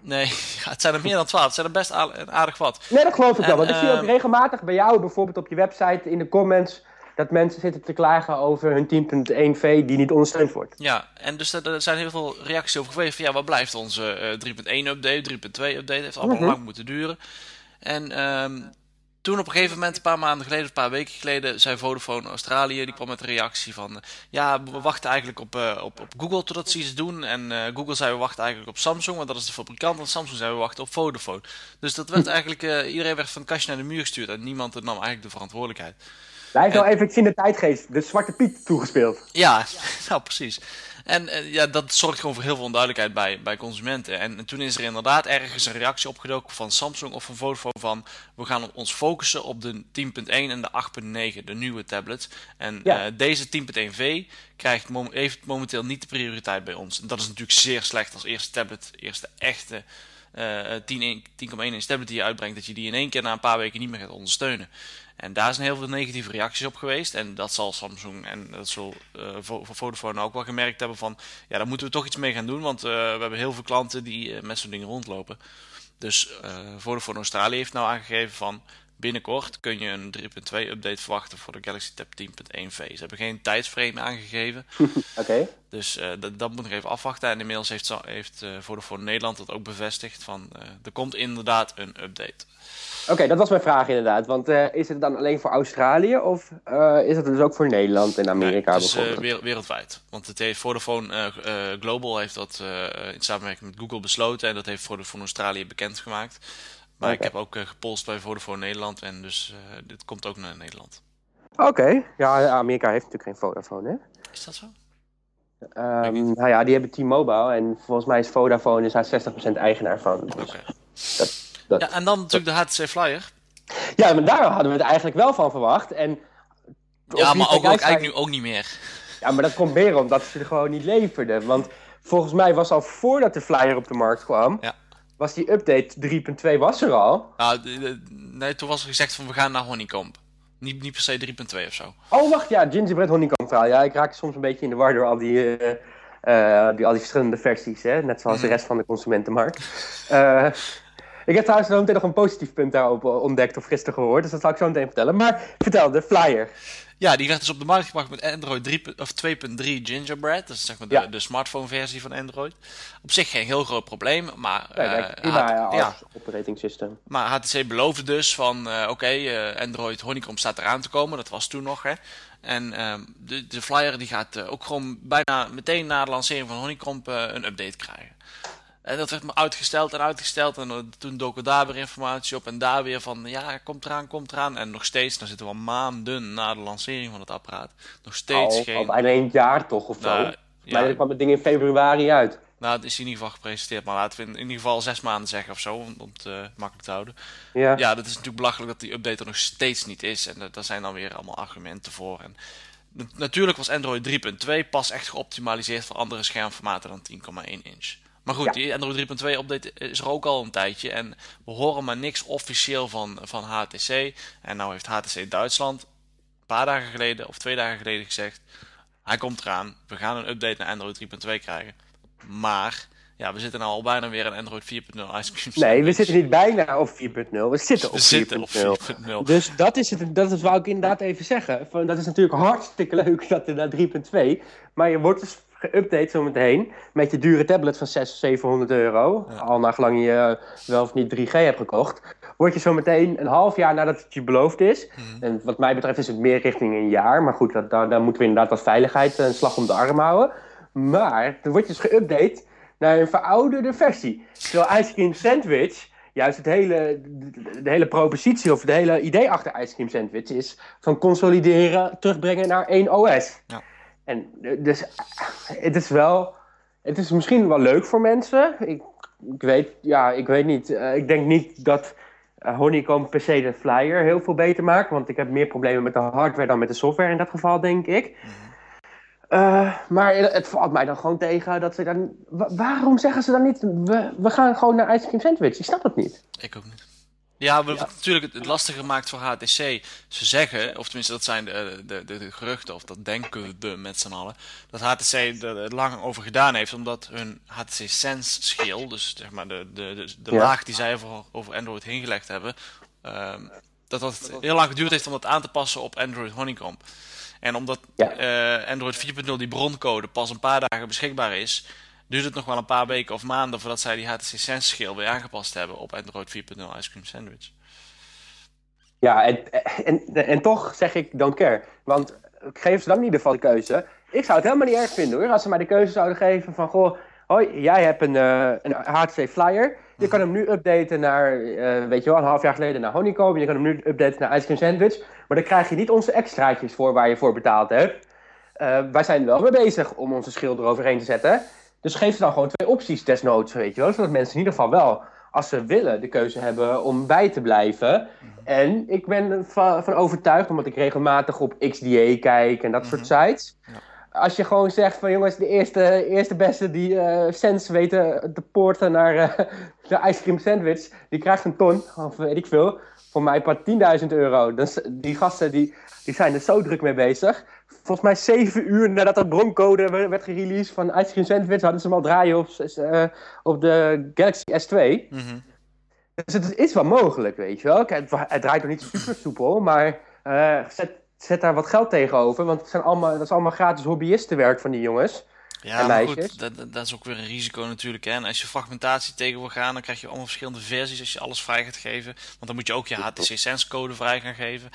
Nee, het zijn er meer dan 12. Het zijn er best aardig wat. Nee, dat geloof ik wel. Want ik zie ook regelmatig bij jou, bijvoorbeeld op je website, in de comments dat mensen zitten te klagen over hun 10.1v die niet ondersteund wordt. Ja, en dus er zijn heel veel reacties over geweest van ja, wat blijft onze uh, 3.1 update, 3.2 update, heeft allemaal mm lang moeten duren. En um, toen op een gegeven moment, een paar maanden geleden, een paar weken geleden, zei Vodafone Australië, die kwam met een reactie van, uh, ja, we wachten eigenlijk op, uh, op, op Google totdat ze iets doen. En uh, Google zei, we wachten eigenlijk op Samsung, want dat is de fabrikant. En Samsung zei, we wachten op Vodafone. Dus dat werd eigenlijk, iedereen werd van het kastje naar de muur gestuurd en niemand nam eigenlijk de verantwoordelijkheid. Hij heeft nou even in de tijdgeest, de Zwarte Piet toegespeeld. Ja, nou precies. En uh, ja, dat zorgt gewoon voor heel veel onduidelijkheid bij, bij consumenten. En, en, toen is er inderdaad ergens een reactie opgedoken van Samsung of van Vodafone van... we gaan ons focussen op de 10.1 en de 8.9, de nieuwe tablets. En ja. uh, deze 10.1v krijgt mom heeft momenteel niet de prioriteit bij ons. En dat is natuurlijk zeer slecht als eerste tablet, eerste echte 10,1 stability uitbrengt, dat je die in één keer na een paar weken niet meer gaat ondersteunen. En daar zijn heel veel negatieve reacties op geweest. En dat zal Samsung en dat zal uh, Vodafone ook wel gemerkt hebben van... Ja, daar moeten we toch iets mee gaan doen. Want uh, we hebben heel veel klanten die uh, met zo'n dingen rondlopen. Dus Vodafone Australië heeft nou aangegeven van... Binnenkort kun je een 3.2 update verwachten voor de Galaxy Tab 10.1V. Ze hebben geen tijdsframe aangegeven. Oké. Dus dat, dat, moet nog even afwachten. En inmiddels heeft, heeft Vodafone Nederland dat ook bevestigd. Van, er komt inderdaad een update. Oké, dat was mijn vraag inderdaad. Want uh, is het dan alleen voor Australië of uh, is het dus ook voor Nederland en Amerika nee, het is, uh, wereldwijd. Want het heeft Vodafone Global heeft dat in samenwerking met Google besloten en dat heeft Vodafone Australië bekendgemaakt. Maar okay. ik heb ook gepolst bij Vodafone Nederland en dus dit komt ook naar Nederland. Oké, ja, Amerika heeft natuurlijk geen Vodafone, hè? Is dat zo? Um, nou ja, die hebben T-Mobile en volgens mij is Vodafone is daar 60% eigenaar van. Dus okay. dat, ja, en dan natuurlijk de HTC Flyer. Ja, maar daar hadden we het eigenlijk wel van verwacht. En ja, maar ook, ook eigenlijk nu ook niet meer. Ja, maar dat komt meer omdat ze er gewoon niet leverden. Want volgens mij was al voordat de Flyer op de markt kwam... Ja. Was die update 3.2 was er al. Nou, nee, toen was er gezegd van we gaan naar Honeycomb. Niet, niet per se 3.2 of zo. Oh, wacht, ja, Gingerbread Honeycomb verhaal. Ja, ik raak soms een beetje in de war door al die... Uh, uh, die, al die verschillende versies, hè? net zoals de mhm. rest van de consumentenmarkt. Ik heb trouwens zo meteen nog een positief punt daarop ontdekt of gisteren gehoord. Dus dat zal ik zo meteen vertellen. Maar vertel, de flyer. Ja, die werd dus op de markt gebracht met Android 3, of 2.3 Gingerbread. Dat is zeg maar de, de smartphone versie van Android. Op zich geen heel groot probleem, maar... Ja, uh, prima als ja. operating system. Maar HTC beloofde dus van, uh, oké, okay, uh, Android Honeycomb staat eraan te komen. Dat was toen nog, hè. En ehm, de, de flyer die gaat ook gewoon bijna meteen na de lancering van Honeycomb een update krijgen. En dat werd me uitgesteld en uitgesteld. En uh, toen dook er daar weer informatie op. En daar weer van, ja, komt eraan, komt eraan. En nog steeds, dan zitten we al maanden na de lancering van het apparaat. Nog steeds geen... Al bijna een jaar toch, of nou, zo? Ja, maar kwam het ding in februari uit. Nou, het is in ieder geval gepresenteerd. Maar laten we in, ieder geval zes maanden zeggen of zo. Om, om het uh, makkelijk te houden. Ja. ja, dat is natuurlijk belachelijk dat die update er nog steeds niet is. En uh, daar zijn dan weer allemaal argumenten voor. En natuurlijk was Android 3.2 pas echt geoptimaliseerd voor andere schermformaten dan 10,1 inch. Maar goed, die Android 3.2 update is er ook al een tijdje. En we horen maar niks officieel van, van HTC. En nou heeft HTC Duitsland een paar dagen geleden of twee dagen geleden gezegd... Hij komt eraan, we gaan een update naar Android 3.2 krijgen. Maar ja, we zitten nou al bijna weer in Android 4.0 ice cream Nee, we zitten niet bijna op 4.0. We zitten op 4.0. Dus dat is het, dat is, wou ik inderdaad even zeggen. Dat is natuurlijk hartstikke leuk dat er naar 3.2. Maar je wordt dus geüpdate zometeen met je dure tablet van 600 of 700 euro. Al nagelang je eh, wel of niet 3G hebt gekocht. Word je zometeen een half jaar nadat het je beloofd is. Mhm. En wat mij betreft is het meer richting een jaar. Maar goed, dat, daar, daar moeten we inderdaad wat veiligheid een slag om de arm houden. Maar dan word je dus geüpdate naar een verouderde versie. Terwijl Ice Cream Sandwich juist het hele, de, hele propositie of het hele idee achter Ice Cream Sandwich is van consolideren, terugbrengen naar één OS. Ja. En dus het is wel, het is misschien wel leuk voor mensen. Ik, ik weet, ja, ik weet niet. Uh, ik denk niet dat uh, Honeycomb per se de flyer heel veel beter maakt. Want ik heb meer problemen met de hardware dan met de software in dat geval, denk ik. Uh, maar het valt mij dan gewoon tegen dat ze dan. Waarom zeggen ze dan niet. We, we gaan gewoon naar Ice Cream Sandwich? Ik snap het niet. Ik ook niet. Ja, we ja. natuurlijk het lastiger gemaakt voor HTC. Ze zeggen, of tenminste dat zijn de, de, de, de geruchten, of dat denken de met z'n allen, dat HTC er lang over gedaan heeft, omdat hun HTC Sense schil, dus zeg maar de, de, de, de ja. laag die zij over, over Android heen gelegd hebben, um, dat dat heel lang geduurd heeft om dat aan te passen op Android Honeycomb. En omdat ja. uh, Android 4.0 die broncode pas een paar dagen beschikbaar is, duurt het nog wel een paar weken of maanden voordat zij die HTC Sense schil weer aangepast hebben op Android 4.0 Ice Cream Sandwich. Ja, en, en, en toch zeg ik don't care. Want geef ze dan in ieder geval de keuze. Ik zou het helemaal niet erg vinden hoor, als ze mij de keuze zouden geven van goh, hoi, jij hebt een, uh, een HTC Flyer. Je kan hem nu updaten naar, uh, weet je wel, een half jaar geleden naar Honeycomb. Je kan hem nu updaten naar Ice Cream Sandwich. Maar dan krijg je niet onze extraatjes voor waar je voor betaald hebt. Uh, wij zijn wel mee bezig om onze schil eroverheen te zetten. Dus geef ze dan gewoon twee opties desnoods, weet je wel. Zodat mensen in ieder geval wel, als ze willen, de keuze hebben om bij te blijven. En ik ben van, van overtuigd, omdat ik regelmatig op XDA kijk en dat soort sites. Ja. als je gewoon zegt van jongens, de eerste, eerste beste die uh, cents weten te poorten naar uh, de ice cream sandwich, die krijgt een ton, of weet ik veel. Voor mij pas 10.000 euro. Dus die gasten die, die zijn er zo druk mee bezig. Volgens mij zeven uur nadat de broncode werd gereleased van ice cream sandwich, hadden ze hem al draaien op, uh, op de Galaxy S2. Mm Dus het is wel mogelijk, weet je wel. Het, het draait nog niet super soepel, maar zet zet daar wat geld tegenover. Want het zijn allemaal, dat is allemaal gratis hobbyistenwerk van die jongens. Ja, maar goed, dat, dat, is ook weer een risico natuurlijk. Hè? En als je fragmentatie tegen wil gaan, dan krijg je allemaal verschillende versies als je alles vrij gaat geven. Want dan moet je ook je HTC Sense code vrij gaan geven.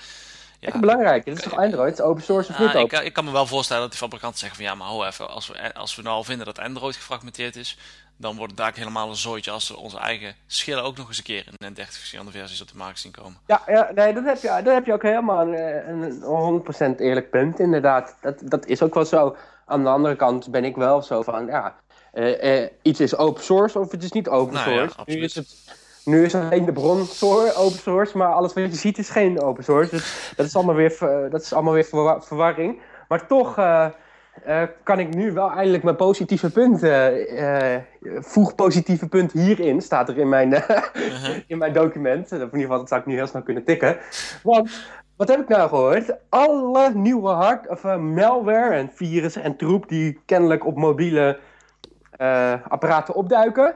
Ja, is belangrijk. Dit is toch Android? Open source of niet ik, ik, kan me wel voorstellen dat die fabrikanten zeggen van ja, maar hou even. Als we, als we nou al vinden dat Android gefragmenteerd is, dan wordt het daar helemaal een zooitje als we onze eigen schillen ook nog eens een keer in 30 verschillende versies op de markt zien komen. Ja, ja nee, dat heb je, dat heb je ook helemaal een, een 100% eerlijk punt, inderdaad. Dat, dat is ook wel zo. Aan de andere kant ben ik wel zo van, ja, uh, uh, iets is open source of het is niet open nou source. nu, is het, nu is alleen de bron open source, maar alles wat je ziet is geen open source. Dus dat is allemaal weer, dat is allemaal weer verwarring. Maar toch uh, kan ik nu wel eindelijk mijn positieve punten. Uh, voeg positieve punt hierin, staat er in mijn, uh-huh. in mijn document. In ieder geval, dat zou ik nu heel snel kunnen tikken. Want, wat heb ik nou gehoord? Alle nieuwe hard, of, malware en virussen en troep die kennelijk op mobiele apparaten opduiken,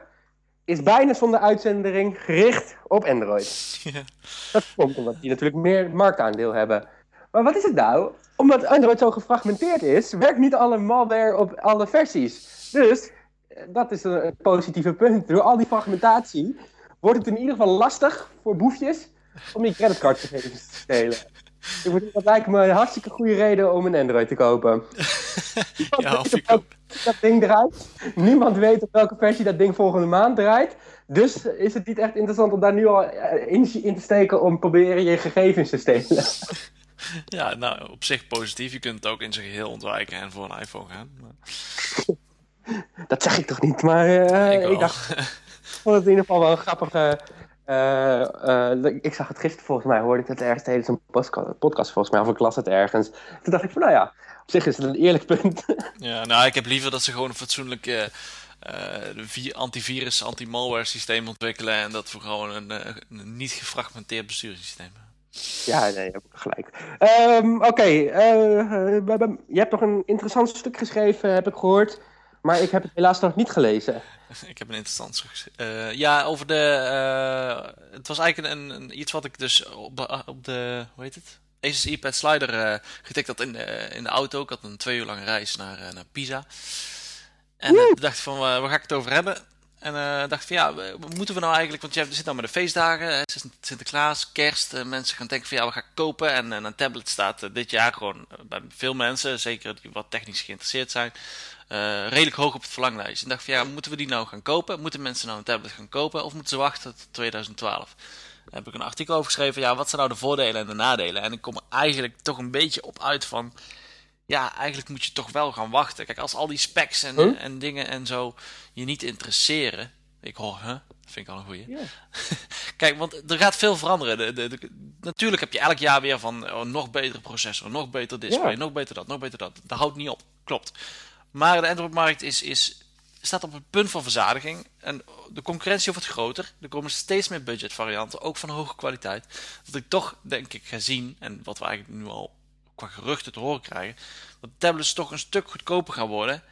is bijna zonder uitzendering gericht op Android. Dat komt omdat die natuurlijk meer marktaandeel hebben. Maar wat is het nou? Omdat Android zo gefragmenteerd is, werkt niet alle malware op alle versies. Dus, eh, dat is een positieve punt. Door al die fragmentatie wordt het in ieder geval lastig voor boefjes om je creditcardgegevens te stelen. Ik moet, dat lijkt me een hartstikke goede reden om een Android te kopen. ja, of je koopt. Dat ding draait. Niemand weet op welke versie dat ding volgende maand draait. Dus is het niet echt interessant om daar nu al eh, energie in te steken om proberen je gegevens te stelen. ja, nou, op zich positief. Je kunt het ook in zijn geheel ontwijken en voor een iPhone gaan. Maar... Dat zeg ik toch niet, maar uh, ik, ik, dacht... vond het in ieder geval wel een grappige... Uh, uh, ik zag het gisteren volgens mij, hoorde ik het ergens tijdens een podcast volgens mij, of ik las het ergens. Toen dacht ik van, nou ja, op zich is het een eerlijk punt. ja, nou, ik heb liever dat ze gewoon een fatsoenlijk uh, antivirus, anti-malware systeem ontwikkelen en dat we gewoon een, een niet gefragmenteerd besturingssysteem hebben. Ja, nee, je hebt gelijk. Um, Oké, okay, eh, je hebt nog een interessant stuk geschreven, heb ik gehoord. Maar ik heb het helaas nog niet gelezen. ik heb een interessant. Uh, ja, over de... Uh, het was eigenlijk een, een, iets wat ik dus op de, op de hoe heet het? Asus iPad Slider getikt had in de, in de auto. Ik had een twee uur lange reis naar, naar Pisa. En ik dacht van, waar ga ik het over hebben? En uh, dacht van ja, wat moeten we nou eigenlijk? Want je zit nou met de feestdagen, Sinterklaas, kerst. Uh, mensen gaan denken van ja, we gaan kopen. En, en een tablet staat uh, dit jaar gewoon bij veel mensen, zeker die wat technisch geïnteresseerd zijn, redelijk hoog op het verlanglijst. En dacht van ja, moeten we die nou gaan kopen? Moeten mensen nou een tablet gaan kopen of moeten ze wachten tot 2012? Daar heb ik een artikel over geschreven. Ja, wat zijn nou de voordelen en de nadelen? En ik kom er eigenlijk toch een beetje op uit van ja, eigenlijk moet je toch wel gaan wachten. Kijk, als al die specs en, en dingen en zo je niet interesseren. Ik hoor, hè? Vind ik al een goeie. Kijk, want er gaat veel veranderen. De, de, natuurlijk heb je elk jaar weer van oh, nog betere processor, nog beter display, nog beter dat, nog beter dat. Dat houdt niet op. Klopt. Maar de Android-markt is, is, staat op het punt van verzadiging. En de concurrentie wordt groter. Er komen steeds meer budgetvarianten, ook van hoge kwaliteit. Dat ik toch, denk ik, ga zien, en wat we eigenlijk nu al qua geruchten te horen krijgen, dat tablets toch een stuk goedkoper gaan worden.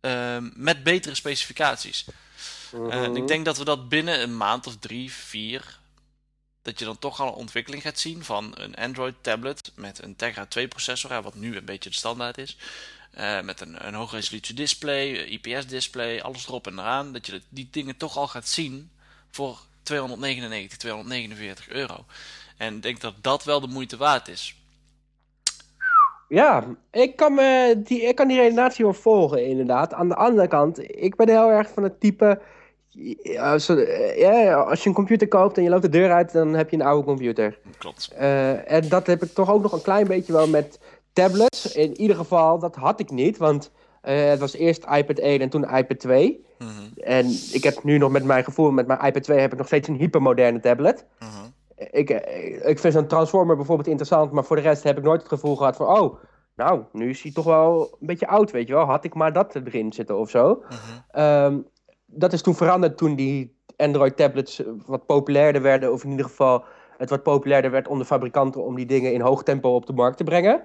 Uh, met betere specificaties. Uh, ik denk dat we dat binnen een maand of drie, vier. Dat je dan toch al een ontwikkeling gaat zien van een Android tablet met een Tegra 2 processor, wat nu een beetje de standaard is. Uh, met een, een hoge resolutie display, IPS display, alles erop en eraan. Dat je die dingen toch al gaat zien voor 299, 249 euro. En ik denk dat dat wel de moeite waard is. Ja, ik kan, me die, ik kan die redenatie wel volgen, inderdaad. Aan de andere kant, ik ben heel erg van het type. Als, ja, als je een computer koopt en je loopt de deur uit, dan heb je een oude computer. Klopt. Uh, en dat heb ik toch ook nog een klein beetje wel met tablets. In ieder geval, dat had ik niet, want uh, het was eerst iPad 1 en toen iPad 2. Mm -hmm. En ik heb nu nog met mijn gevoel, met mijn iPad 2 heb ik nog steeds een hypermoderne tablet. Mm -hmm ik, ik vind zo'n Transformer bijvoorbeeld interessant, maar voor de rest heb ik nooit het gevoel gehad van, oh, nou, nu is hij toch wel een beetje oud, weet je wel. Had ik maar dat erin zitten of zo. Ehm, dat is toen veranderd toen die Android-tablets wat populairder werden. Of in ieder geval het wat populairder werd onder fabrikanten om die dingen in hoog tempo op de markt te brengen.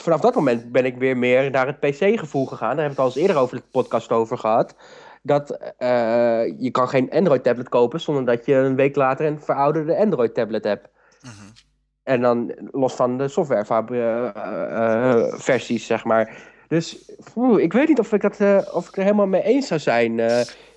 Vanaf dat moment ben ik weer meer naar het PC-gevoel gegaan. Daar hebben we het al eens eerder over de podcast over gehad. Dat uh, je kan geen Android-tablet kopen zonder dat je een week later een verouderde Android-tablet hebt. En dan los van de softwareversies, uh, zeg maar. Dus ik weet niet of ik, dat, of ik er helemaal mee eens zou zijn.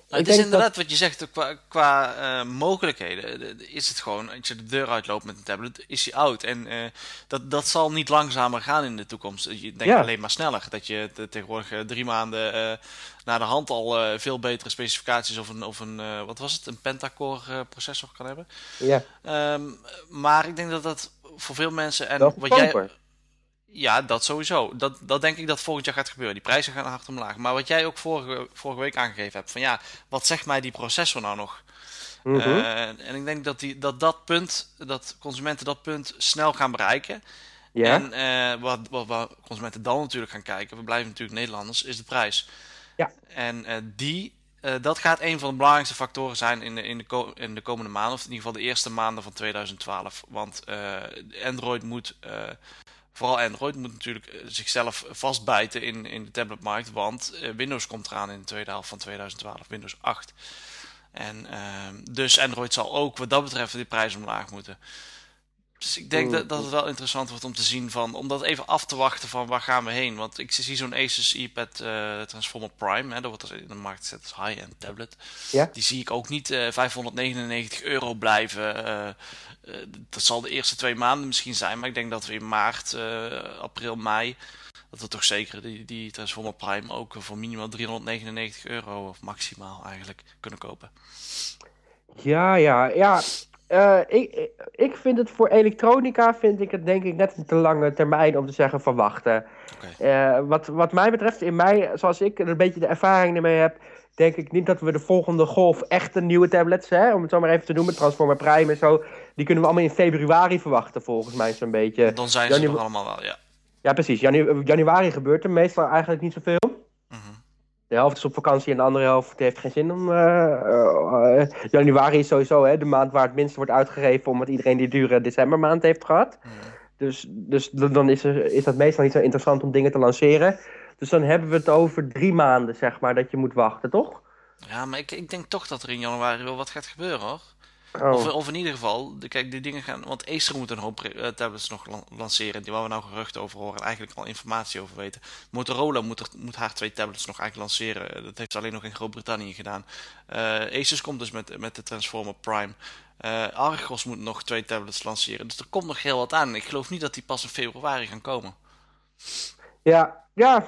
Nou, het is inderdaad wat je zegt, qua, qua uh, mogelijkheden is het gewoon, als je de deur uitloopt met een tablet, is hij oud. En uh, dat, dat zal niet langzamer gaan in de toekomst. Je denkt ja. alleen maar sneller. Dat je tegenwoordig uh, drie maanden naar de hand al veel betere specificaties of een, of een wat was het, een pentacore processor kan hebben. Ja. Um, maar ik denk dat dat voor veel mensen... En wat jij, ja, dat sowieso. Dat, dat denk ik dat volgend jaar gaat gebeuren. Die prijzen gaan hard omlaag. Maar wat jij ook vorige, vorige week aangegeven hebt, van ja, wat zegt mij die processor nou nog? -hmm. uh, en ik denk dat, die, dat dat punt, dat consumenten dat punt snel gaan bereiken. Ja. En uh, wat, wat, wat, consumenten dan natuurlijk gaan kijken, we blijven natuurlijk Nederlanders, is de prijs. Ja. En uh, die, dat gaat een van de belangrijkste factoren zijn in de, in, de in de komende maanden, of in ieder geval de eerste maanden van 2012. Want Android moet vooral Android moet natuurlijk zichzelf vastbijten in, in de tabletmarkt, want uh, Windows komt eraan in de tweede helft van 2012, Windows 8. En uh, dus Android zal ook wat dat betreft die prijs omlaag moeten. Dus ik denk dat, dat het wel interessant wordt om te zien van, om dat even af te wachten van waar gaan we heen. Want ik zie zo'n Asus iPad uh, Transformer Prime, hè, dat wordt in de markt gezet als high-end tablet. Ja? Die zie ik ook niet uh, 599 euro blijven. Uh, dat zal de eerste twee maanden misschien zijn, maar ik denk dat we in maart, april, mei, dat we toch zeker die, die Transformer Prime ook voor minimaal 399 euro of maximaal eigenlijk kunnen kopen. Ja, ja, ja. Uh, ik, ik vind het voor elektronica vind ik het denk ik net een te lange termijn om te zeggen van wachten. Okay. Uh, wat, wat mij betreft, in mij, zoals ik er een beetje de ervaring ermee heb, denk ik niet dat we de volgende golf echte nieuwe tablets, hè, om het zo maar even te noemen, Transformer Prime en zo, die kunnen we allemaal in februari verwachten volgens mij zo'n beetje. Dan zijn ze Janu er allemaal wel, ja. Ja, precies. Janu januari gebeurt er meestal eigenlijk niet zoveel. Mm -hmm. De helft is op vakantie en de andere helft heeft geen zin om. Uh, uh, januari is sowieso hè, de maand waar het minste wordt uitgegeven, omdat iedereen die dure decembermaand heeft gehad. Mm. Dus, dus dan is, er, is dat meestal niet zo interessant om dingen te lanceren. Dus dan hebben we het over drie maanden, zeg maar, dat je moet wachten, toch? Ja, maar ik, ik denk toch dat er in januari wel wat gaat gebeuren hoor. Oh. Of, of in ieder geval, de, kijk, die dingen gaan. Want Acer moet een hoop uh, tablets nog lan lanceren. Die waar we nou geruchten over horen. En eigenlijk al informatie over weten. Motorola moet, er, moet haar twee tablets nog eigenlijk lanceren. Dat heeft ze alleen nog in Groot-Brittannië gedaan. Uh, Asus komt dus met, met de Transformer Prime. Uh, Argos moet nog twee tablets lanceren. Dus er komt nog heel wat aan. Ik geloof niet dat die pas in februari gaan komen. Ja, ja.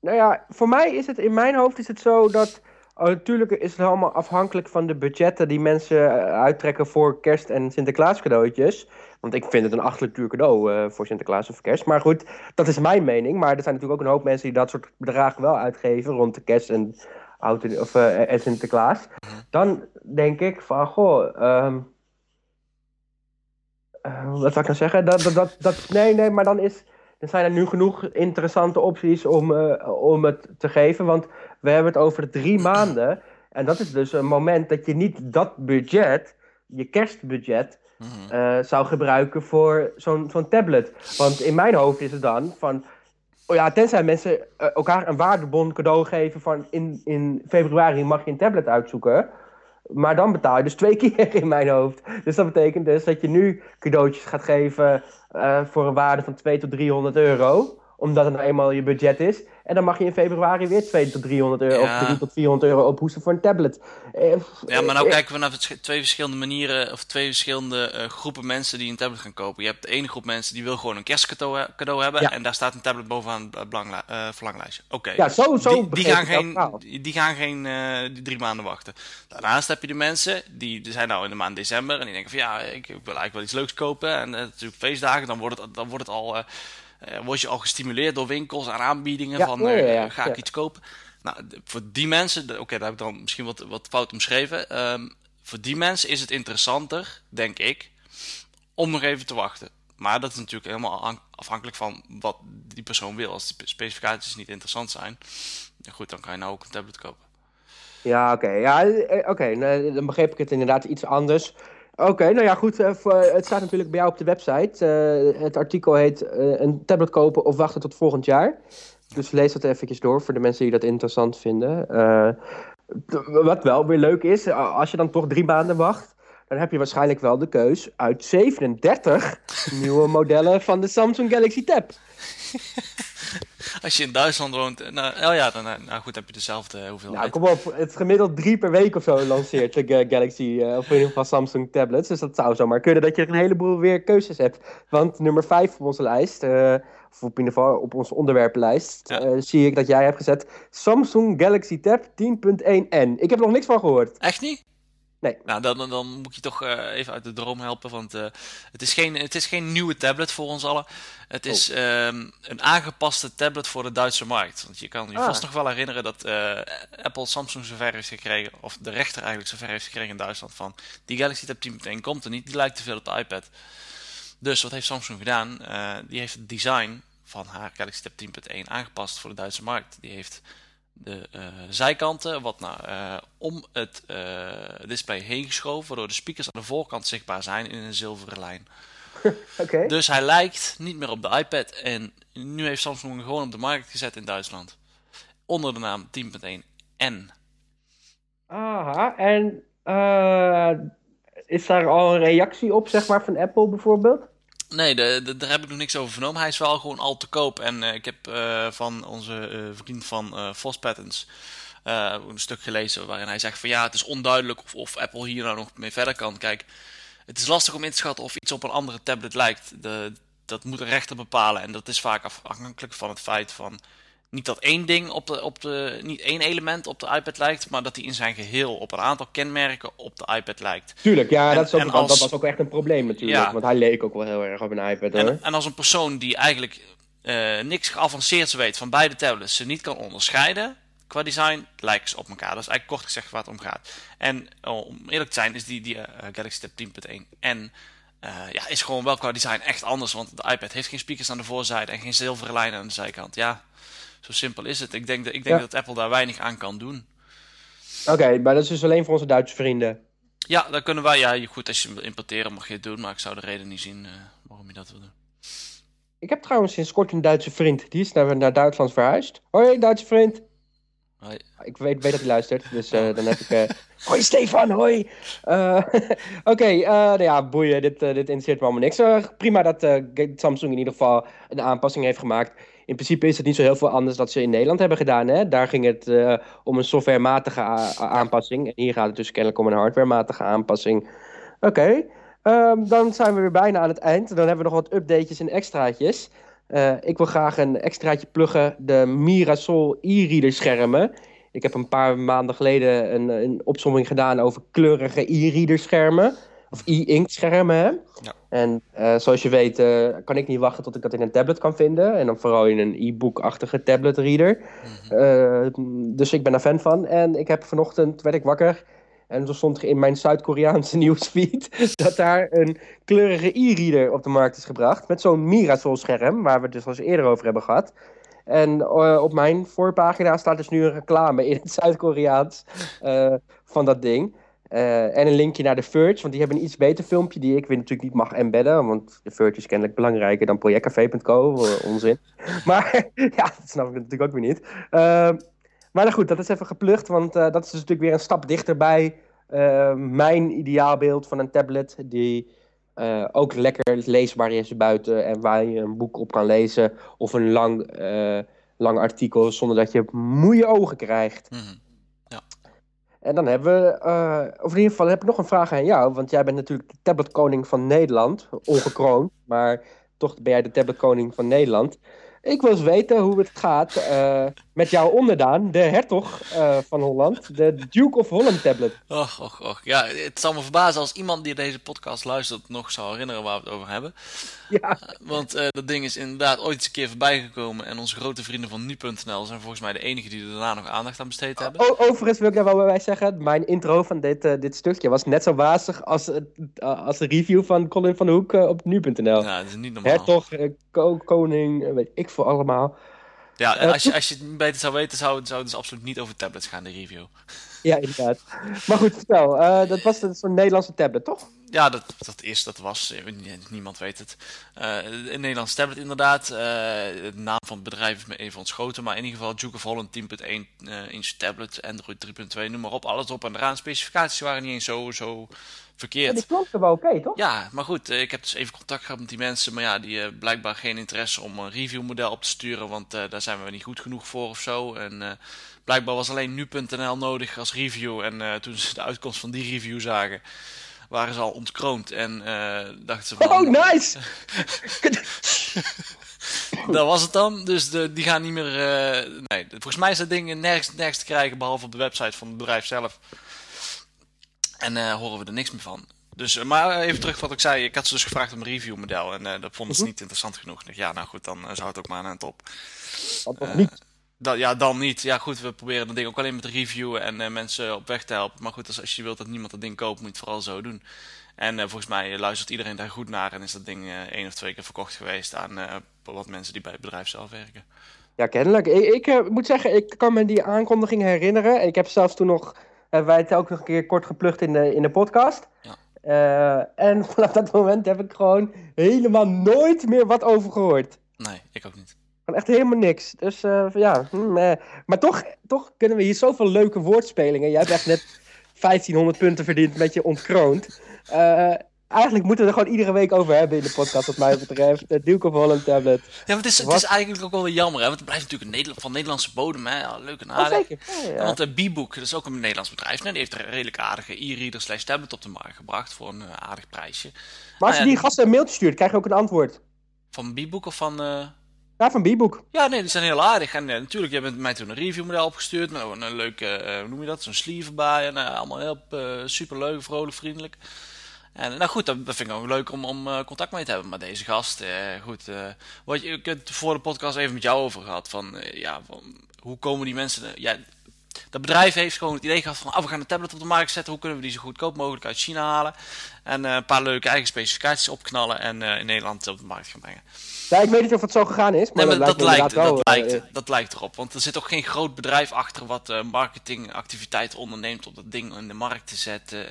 Nou ja, voor mij is het in mijn hoofd is het zo dat. Oh, natuurlijk is het allemaal afhankelijk van de budgetten die mensen uittrekken voor kerst- en Sinterklaas cadeautjes. Want ik vind het een achtelijk duur cadeau uh, voor Sinterklaas of kerst. Maar goed, dat is mijn mening. Maar er zijn natuurlijk ook een hoop mensen die dat soort bedragen wel uitgeven rond de kerst en, auto, of, en Sinterklaas. Dan denk ik van, goh, uh, wat zou ik nou zeggen? Dat, dat, dat, nee, nee, maar dan is... Er zijn er nu genoeg interessante opties om, om het te geven. Want we hebben het over drie maanden. En dat is dus een moment dat je niet dat budget, je kerstbudget, uh, zou gebruiken voor zo'n zo'n tablet. Want in mijn hoofd is het dan van. Oh ja, tenzij mensen uh, elkaar een waardebon cadeau geven van in, in februari mag je een tablet uitzoeken. Maar dan betaal je dus twee keer in mijn hoofd. Dus dat betekent dus dat je nu cadeautjes gaat geven uh, voor een waarde van 2 tot 300 euro. Omdat het nou eenmaal je budget is. En dan mag je in februari weer 2 tot 300 euro Ja. of 3 tot 400 euro ophoesten voor een tablet. Eh, Ja, maar nou eh, kijken we naar twee verschillende manieren, of twee verschillende eh, groepen mensen die een tablet gaan kopen. Je hebt de ene groep mensen die wil gewoon een kerstcadeau cadeau hebben. Ja. En daar staat een tablet bovenaan het belangla- verlanglijstje. Oké. Ja, zo, zo die, die gaan geen, die, gaan geen die drie maanden wachten. Daarnaast heb je de mensen die, die zijn nou in de maand december en die denken van ja, ik, ik wil eigenlijk wel iets leuks kopen. En natuurlijk feestdagen, dan wordt het, dan wordt het al, word je al gestimuleerd door winkels en aanbiedingen Ja, van ja, eh, ga ik iets kopen. Nou, voor die mensen, oké, daar heb ik dan misschien wat, wat fout omschreven. Ehm, voor die mensen is het interessanter, denk ik, om nog even te wachten. Maar dat is natuurlijk helemaal afhankelijk van wat die persoon wil. Als de specificaties niet interessant zijn, goed, dan kan je nou ook een tablet kopen. Ja, oké. Ja, eh, oké. dan begreep ik het inderdaad iets anders. Oké, nou ja, goed. Uh, het staat natuurlijk bij jou op de website. Uh, het artikel heet een tablet kopen of wachten tot volgend jaar. Dus lees dat eventjes door voor de mensen die dat interessant vinden. wat wel weer leuk is, als je dan toch drie maanden wacht, dan heb je waarschijnlijk wel de keus uit 37 nieuwe modellen van de Samsung Galaxy Tab. Als je in Duitsland woont, eh, nou, oh ja, dan eh, nou goed, heb je dezelfde hoeveelheid. Nou, kom op, het gemiddeld drie per week of zo lanceert de Galaxy, uh, of in ieder geval Samsung tablets. Dus dat zou zomaar kunnen dat je een heleboel weer keuzes hebt. Want nummer 5 op onze lijst, of op in ieder geval op onze onderwerpenlijst, zie ik dat jij hebt gezet Samsung Galaxy Tab 10.1N. Ik heb er nog niks van gehoord. Echt niet? Nee. Nou, dan, dan moet je toch uh, even uit de droom helpen. Want uh, het, is geen, het is geen nieuwe tablet voor ons allen. Het is oh. um, een aangepaste tablet voor de Duitse markt. Want je kan je ah. vast nog wel herinneren dat uh, Apple Samsung zover heeft gekregen. Of de rechter eigenlijk zover heeft gekregen in Duitsland. Van die Galaxy Tab 10.1 komt er niet. Die lijkt te veel op de iPad. Dus wat heeft Samsung gedaan? die heeft het design van haar Galaxy Tab 10.1 aangepast voor de Duitse markt. Die heeft de uh, zijkanten wat naar, uh, om het uh, display heen geschoven, waardoor de speakers aan de voorkant zichtbaar zijn in een zilveren lijn. okay. Dus hij lijkt niet meer op de iPad en nu heeft Samsung hem gewoon op de markt gezet in Duitsland. Onder de naam 10.1N. Aha, en is daar al een reactie op, zeg maar, van Apple bijvoorbeeld? Nee, de, daar heb ik nog niks over vernomen. Hij is wel gewoon al te koop. En uh, ik heb uh, van onze uh, vriend van Vos Patents een stuk gelezen waarin hij zegt van ja, het is onduidelijk of, of Apple hier nou nog mee verder kan. Kijk, het is lastig om in te schatten of iets op een andere tablet lijkt. De, dat moet een rechter bepalen en dat is vaak afhankelijk van het feit van niet dat één ding op de, op de, niet één element op de iPad lijkt, maar dat hij in zijn geheel op een aantal kenmerken op de iPad lijkt. Tuurlijk, ja, dat, is ook, als, dat was ook echt een probleem natuurlijk, want hij leek ook wel heel erg op een iPad. En, en als een persoon die eigenlijk uh, niks geavanceerds weet van beide tablets, ze niet kan onderscheiden qua design, lijken ze op elkaar. Dat is eigenlijk kort gezegd waar het om gaat. En oh, om eerlijk te zijn, is die, die uh, Galaxy Tab 10.1 en uh, ja, is gewoon wel qua design echt anders, want de iPad heeft geen speakers aan de voorzijde en geen zilveren lijnen aan de zijkant. Ja, zo simpel is het. Ik denk, dat, ik denk dat Apple daar weinig aan kan doen. Oké, maar dat is dus alleen voor onze Duitse vrienden. Ja, dan kunnen wij. Ja, goed, als je hem importeren mag je het doen, maar ik zou de reden niet zien uh, waarom je dat wil doen. Ik heb trouwens sinds kort een Duitse vriend. Die is naar, naar Duitsland verhuisd. Hoi, Duitse vriend. Hoi. Ik weet, weet dat hij luistert, dus uh, dan heb ik... Uh... hoi Stefan, hoi! Oké, okay, nou ja, boeien, dit, dit interesseert me allemaal niks. prima dat Samsung in ieder geval een aanpassing heeft gemaakt in principe is het niet zo heel veel anders dat ze in Nederland hebben gedaan. Hè? Daar ging het uh, om een softwarematige aanpassing. En hier gaat het dus kennelijk om een hardwarematige aanpassing. Oké, um, dan zijn we weer bijna aan het eind. Dan hebben we nog wat updatejes en extraatjes. Uh, ik wil graag een extraatje pluggen. De Mirasol e-reader schermen. Ik heb een paar maanden geleden een, een opzomming gedaan over kleurige e-reader schermen. Of e-ink schermen. Hè? Ja. En uh, zoals je weet uh, kan ik niet wachten tot ik dat in een tablet kan vinden. En dan vooral in een e-book-achtige tablet reader. Mm -hmm. dus ik ben daar fan van. En ik heb vanochtend, werd ik wakker... En toen stond in mijn Zuid-Koreaanse nieuwsfeed dat daar een kleurige e-reader op de markt is gebracht. Met zo'n Mirasol scherm, waar we het dus al eens eerder over hebben gehad. En uh, op mijn voorpagina staat dus nu een reclame in het Zuid-Koreaans uh, van dat ding. Uh, en een linkje naar de Verge, want die hebben een iets beter filmpje die ik weer natuurlijk niet mag embedden, want de Verge is kennelijk belangrijker dan projectcafé.co, onzin. maar ja, dat snap ik natuurlijk ook weer niet. Uh, maar nou goed, dat is even geplucht, want uh, dat is dus natuurlijk weer een stap dichterbij mijn ideaalbeeld van een tablet die ook lekker leesbaar is buiten en waar je een boek op kan lezen of een lang, lang artikel zonder dat je moeie ogen krijgt. -hmm. En dan hebben we, uh, of in ieder geval heb ik nog een vraag aan jou. Want jij bent natuurlijk de tabletkoning van Nederland, ongekroond. maar toch ben jij de tabletkoning van Nederland. Ik wil eens weten hoe het gaat uh, met jouw onderdaan, de hertog uh, van Holland, de Duke of Holland tablet. Och, och, och. Ja, het zal me verbazen als iemand die deze podcast luistert nog zou herinneren waar we het over hebben. Ja. Uh, want dat ding is inderdaad ooit eens een keer voorbij gekomen en onze grote vrienden van nu.nl zijn volgens mij de enige die er daarna nog aandacht aan besteed hebben. O overigens wil ik daar wel bij zeggen, mijn intro van dit, dit stukje was net zo wazig als, als de review van Colin van Hoek op nu.nl. Ja, dat is niet normaal. Hertog, ko koning, weet ik voor allemaal. Ja, en als je, als je het beter zou weten, zou, zou het dus absoluut niet over tablets gaan, de review. Ja, inderdaad. Maar goed, vertel. Uh, dat was zo'n Nederlandse tablet, toch? Ja, dat, dat is, dat was, niemand weet het. Uh, een Nederlandse tablet inderdaad. Uh, de naam van het bedrijf is me even ontschoten. Maar in ieder geval Duke of Holland 10.1 inch tablet, Android 3.2, noem maar op. Alles op en eraan. Specificaties waren niet eens zo, zo verkeerd. Ja, die klonken wel oké, toch? Ja, maar goed, ik heb dus even contact gehad met die mensen. Maar ja, die hebben blijkbaar geen interesse om een reviewmodel op te sturen. Want daar zijn we niet goed genoeg voor of zo. En blijkbaar was alleen nu.nl nodig als review. En toen ze de uitkomst van die review zagen waren ze al ontkroond en dachten ze van... Oh, nice! dat was het dan. Dus de, die gaan niet meer... Nee, volgens mij is dat ding nergens, nergens te krijgen, behalve op de website van het bedrijf zelf. En uh, horen we er niks meer van. Dus, maar even terug wat ik zei. Ik had ze dus gevraagd om een reviewmodel. En dat vonden ze niet interessant genoeg. Ja, nou goed, dan zou het ook maar aan het op. Dat nog niet. Dat, ja, dan niet. Ja, goed, we proberen dat ding ook alleen met reviewen en uh, mensen op weg te helpen. Maar goed, als, als je wilt dat niemand dat ding koopt, moet je het vooral zo doen. En uh, volgens mij luistert iedereen daar goed naar en is dat ding uh, één of twee keer verkocht geweest aan wat mensen die bij het bedrijf zelf werken. Ja, kennelijk. Ik, ik moet zeggen, ik kan me die aankondiging herinneren. Ik heb zelfs toen nog, wij het ook nog een keer kort geplukt in de, in de podcast. Ja. en vanaf dat moment heb ik gewoon helemaal nooit meer wat over gehoord. Nee, ik ook niet. Van echt helemaal niks. Dus uh, ja, hm, uh, maar toch, toch kunnen we hier zoveel leuke woordspelingen. Jij hebt echt net 1500 punten verdiend met je ontkroond. Uh, eigenlijk moeten we er gewoon iedere week over hebben in de podcast, wat mij betreft. De Duke of Holland tablet. Ja, maar het is, het is eigenlijk ook wel jammer, hè? Want het blijft natuurlijk een Nederland, van Nederlandse bodem, hè? Leuk en aardig. Oh, zeker. Ja. Want uh, B-Book, dat is ook een Nederlands bedrijf, hè? Die heeft een redelijk aardige e-reader slash tablet op de markt gebracht voor een uh, aardig prijsje. Maar als je die gasten een mailtje stuurt, krijg je ook een antwoord. Van B-Book of van... Uh... Ja, van B-Book. Ja, nee, die zijn heel aardig. En uh, natuurlijk, je hebt mij toen een reviewmodel opgestuurd. Met een, een leuke, uh, hoe noem je dat? Zo'n sleeve erbij. En uh, allemaal heel super leuk, vrolijk, vriendelijk. En nou goed, dat, vind ik ook leuk om, om contact mee te hebben met deze gast. goed, wat je, ik heb het voor de podcast even met jou over gehad. Van, ja, van, hoe komen die mensen... ja, dat bedrijf heeft gewoon het idee gehad van, oh, we gaan een tablet op de markt zetten. Hoe kunnen we die zo goedkoop mogelijk uit China halen? En een paar leuke eigen specificaties opknallen en in Nederland op de markt gaan brengen. Ja, ik weet niet of het zo gegaan is, maar, nee, maar dat, dat, lijkt, wel, dat, lijkt, uh, dat lijkt erop. Want er zit ook geen groot bedrijf achter wat uh, marketingactiviteiten onderneemt om dat ding in de markt te zetten.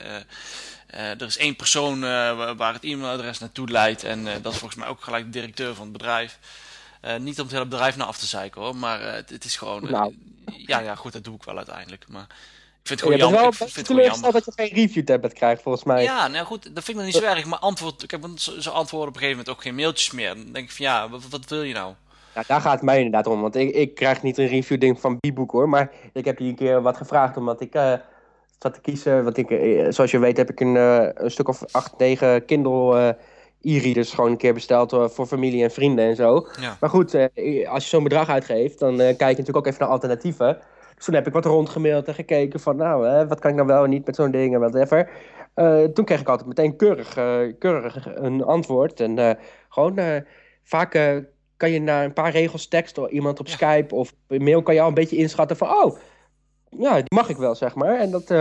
Uh, er is één persoon waar het e-mailadres naartoe leidt en dat is volgens mij ook gelijk de directeur van het bedrijf. niet om het hele bedrijf naar af te zeiken hoor, maar het, het, is gewoon... Nou. ja, ja, goed, dat doe ik wel uiteindelijk. Maar ik vind het gewoon jammer. Ik vind het gewoon jammer dat je geen review tablet krijgt, volgens mij. Ja, nou goed, dat vind ik nog niet zo erg. Maar antwoord, ik heb zo antwoorden op een gegeven moment ook geen mailtjes meer. Dan denk ik van ja, wat, wat wil je nou? Ja, daar gaat het mij inderdaad om. Want ik, ik krijg niet een review ding van B-Book hoor. Maar ik heb die een keer wat gevraagd omdat ik zat te kiezen. Want ik, uh, zoals je weet heb ik een, uh, een stuk of 8, 9 Kindle e-readers gewoon een keer besteld voor familie en vrienden en zo. Ja. Maar goed, als je zo'n bedrag uitgeeft, dan kijk je natuurlijk ook even naar alternatieven. Dus toen heb ik wat rondgemaild en gekeken van, nou, wat kan ik nou wel en niet met zo'n ding en whatever. Uh, toen kreeg ik altijd meteen keurig, uh, keurig een antwoord. En uh, gewoon, vaak kan je na een paar regels tekst door iemand op ja. Skype of mail kan je al een beetje inschatten van, oh, ja, die mag ik wel, zeg maar. En dat,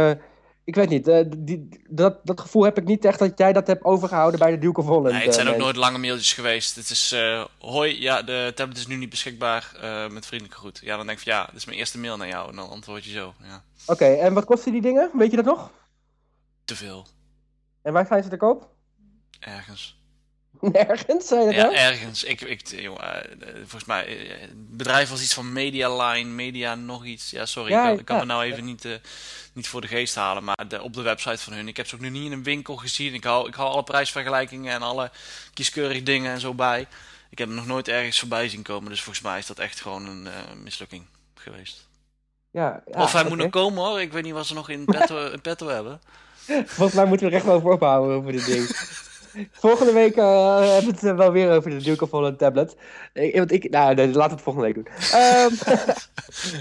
ik weet niet, die, dat, dat gevoel heb ik niet echt dat jij dat hebt overgehouden bij de Duke of Holland. Nee, het zijn ook nooit lange mailtjes geweest. Het is, hoi, ja, de tablet is nu niet beschikbaar, met vriendelijke groet. Ja, dan denk ik van, ja, dit is mijn eerste mail naar jou. En dan antwoord je zo, ja. Oké, okay, en wat kosten die dingen? Weet je dat nog? Te veel. En waar zijn ze te koop? Ergens. Nergens, zei je dat Ja, ergens. Ik, ik, jongen, volgens mij, het bedrijf was iets van Medialine, Media nog iets. Ja, sorry, Ja, ik, kan- ik kan ja. me nou even niet, eh, niet voor de geest halen. Maar de, op de website van hun, ik heb ze ook nu niet in een winkel gezien. Ik hou, ik hou alle prijsvergelijkingen en alle kieskeurige dingen en zo bij. Ik heb hem nog nooit ergens voorbij zien komen. Dus volgens mij is dat echt gewoon een eh, mislukking geweest. Ja, ja, of hij moet nog komen hoor. Ik weet niet wat ze nog in petto, in petto hebben. Volgens mij moeten we er echt wel voor ophouden over dit ding. volgende week uh, hebben we het wel weer over de Duke of Holland tablet. Ik, want ik, nou, nee, laten we het volgende week doen. Um,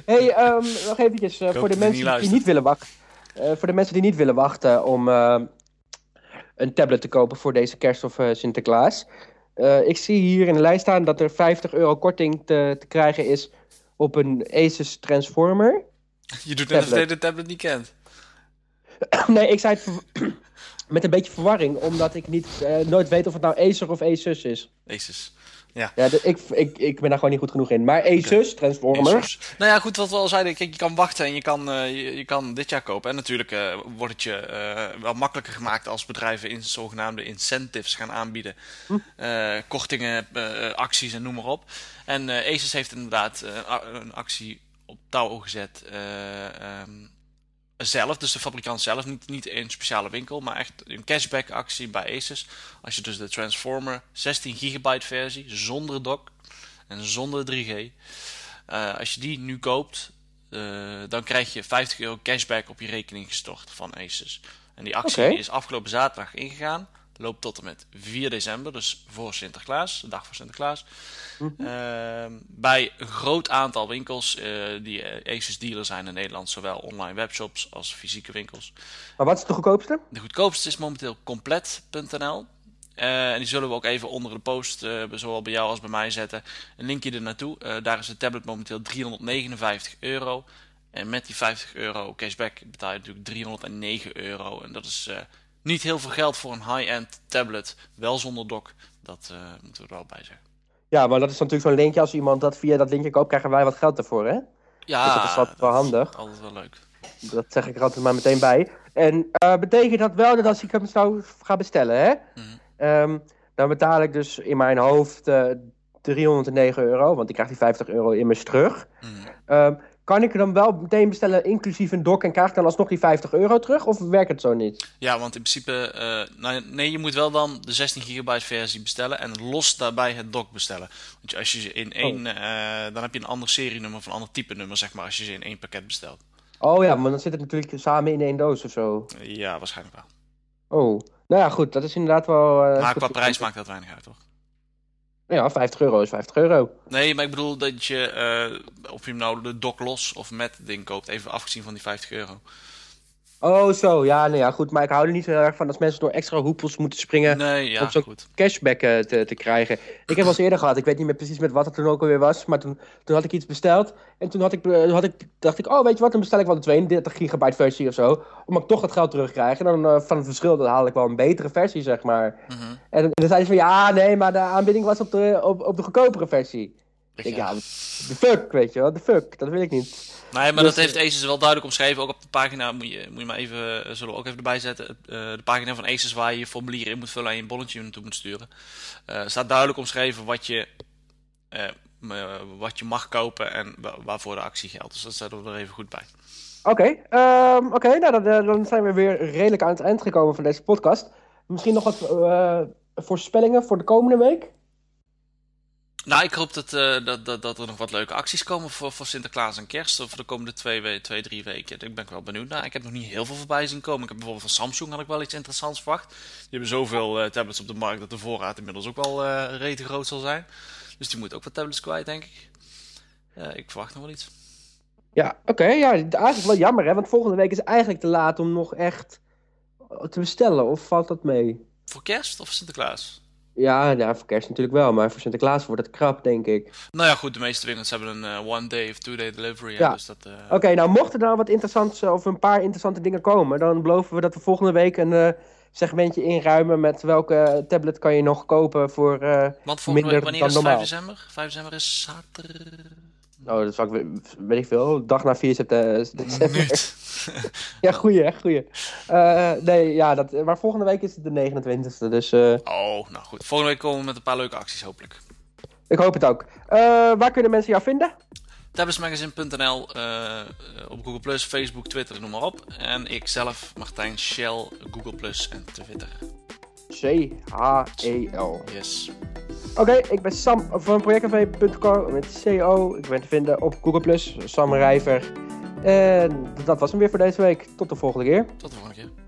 hey, um, nog eventjes voor de mensen die niet willen wachten. voor de mensen die niet willen wachten om een tablet te kopen voor deze kerst of Sinterklaas. ik zie hier in de lijst staan dat er 50 euro korting te, te krijgen is op een Asus Transformer. Je doet net alsof je de tablet niet kent. nee, ik zei het met een beetje verwarring, omdat ik niet, uh, nooit weet of het nou Acer of Asus is. Asus. Ja, ja ik, ik, ik ben daar gewoon niet goed genoeg in. Maar Asus, Transformer. Asus. Nou ja, goed, wat we al zeiden. Kijk, je kan wachten en je kan, uh, je, je, kan dit jaar kopen. En natuurlijk uh, wordt het je wel makkelijker gemaakt als bedrijven in zogenaamde incentives gaan aanbieden. Hm? kortingen, acties en noem maar op. En Asus heeft inderdaad een actie op touw gezet. Um, zelf, dus de fabrikant zelf, niet, niet in een speciale winkel, maar echt een cashback actie bij Asus. Als je dus de Transformer 16 gigabyte versie zonder dock en zonder 3G, uh, eh, als je die nu koopt, uh, dan krijg je 50 euro cashback op je rekening gestort van Asus. En die actie is afgelopen zaterdag ingegaan loopt tot en met 4 december, dus voor Sinterklaas, de dag voor Sinterklaas. Mm bij een groot aantal winkels uh, die Asus dealer zijn in Nederland, zowel online webshops als fysieke winkels. Maar wat is de goedkoopste? De goedkoopste is momenteel compleet.nl. Uh, en die zullen we ook even onder de post, zowel bij jou als bij mij, zetten. Een linkje er naartoe. daar is de tablet momenteel 359 euro. En met die 50 euro cashback betaal je natuurlijk 309 euro. En dat is niet heel veel geld voor een high-end tablet, wel zonder dock. Dat uh, moeten we er wel bij zeggen. Ja, maar dat is natuurlijk zo'n linkje. Als iemand dat via dat linkje koopt, krijgen wij wat geld ervoor, hè? Ja, dus dat is altijd wel handig. altijd wel leuk. Dat zeg ik er altijd maar meteen bij. En uh, betekent dat wel dat als ik hem zou gaan bestellen, hè? Mm. Um, dan betaal ik dus in mijn hoofd uh, 309 euro, want ik krijg die 50 euro immers terug. Mm. Um, kan ik dan wel meteen bestellen, inclusief een dock, en krijg ik dan alsnog die 50 euro terug? Of werkt het zo niet? Ja, want in principe, uh, nou, nee, je moet wel dan de 16 gigabyte versie bestellen en los daarbij het dock bestellen. Want als je ze in één, oh. uh, dan heb je een ander serienummer of een ander type nummer, zeg maar, als je ze in één pakket bestelt. Oh ja, maar dan zit het natuurlijk samen in één doos of zo. Ja, waarschijnlijk wel. Oh, nou ja, goed, dat is inderdaad wel... Uh, maar qua prijs maakt dat weinig uit, toch? Ja, 50 euro is 50 euro. Nee, maar ik bedoel dat je, uh, of je nou de dock los of met ding koopt, even afgezien van die 50 euro. Oh, zo. Ja, nee, ja, goed. Maar ik hou er niet zo heel erg van als mensen door extra hoepels moeten springen nee, ja, om zo'n cashback uh, te, te krijgen. Ik heb wel eens eerder gehad. Ik weet niet meer precies met wat het toen ook alweer was. Maar toen, toen had ik iets besteld. En toen had ik, uh, had ik, dacht ik, oh, weet je wat, dan bestel ik wel de 32 gigabyte versie of zo. Omdat ik toch dat geld terugkrijg. En dan uh, van het verschil dan haal ik wel een betere versie, zeg maar. Mm -hmm. En, en dan zei ze van, ja, nee, maar de aanbieding was op de, op, op de goedkopere versie. Ik denk, ja, de fuck, weet je wel, de fuck, dat wil ik niet. Nee, maar dat dus, heeft eh, Asus wel duidelijk omschreven. Ook op de pagina moet je, moet je maar even, eh, zullen we ook even erbij zetten. Uh, de pagina van Asus waar je je formulier in moet vullen en je bonnetje naartoe moet sturen. Uh, staat duidelijk omschreven wat je, uh, wat je mag kopen en waarvoor de actie geldt. Dus dat zetten we er even goed bij. Oké, okay, um, okay, nou, dan, dan, zijn we weer redelijk aan het eind gekomen van deze podcast. Misschien nog wat voorspellingen voor de komende week? Nou, ik hoop dat, uh, dat, dat, dat er nog wat leuke acties komen voor, voor Sinterklaas en Kerst. Voor de komende twee, twee, drie weken. Daar ben ik wel benieuwd naar. Ik heb nog niet heel veel voorbij zien komen. Ik heb bijvoorbeeld van Samsung had ik wel iets interessants verwacht. Die hebben zoveel uh, tablets op de markt dat de voorraad inmiddels ook wel uh, rete groot zal zijn. Dus die moet ook wat tablets kwijt, denk ik. ik verwacht nog wel iets. Ja, oké. ja, eigenlijk wel jammer, hè. Want volgende week is eigenlijk te laat om nog echt te bestellen. Of valt dat mee? Voor kerst of Sinterklaas? Ja, nou, voor kerst natuurlijk wel, maar voor Sinterklaas wordt het krap, denk ik. Nou ja, goed, de meeste winkels hebben een uh, one day of two day delivery. Ja. Dus dat, uh... Oké, nou mocht er dan wat interessants of een paar interessante dingen komen, dan beloven we dat we volgende week een uh, segmentje inruimen met welke tablet kan je nog kopen voor Want volgende week, wanneer is 5 december? 5 december is zaterdag. Oh, dat zou ik, weet ik veel, dag na 4 september. ja, goeie, goeie. Uh, nee, ja, dat, maar volgende week is het de 29e, dus... Uh... Oh, nou goed. Volgende week komen we met een paar leuke acties, hopelijk. Ik hoop het ook. Uh, waar kunnen mensen jou vinden? Tabletsmagazine.nl, op Google+, Facebook, Twitter, noem maar op. En ik zelf, Martijn Shell, Google+, en Twitter. C-H-E-L. Yes. Oké, ik ben Sam van projectcafé.com met CO. Ik ben te vinden op Google+, Sam Rijver. En dat was hem weer voor deze week. Tot de volgende keer. Tot de volgende keer.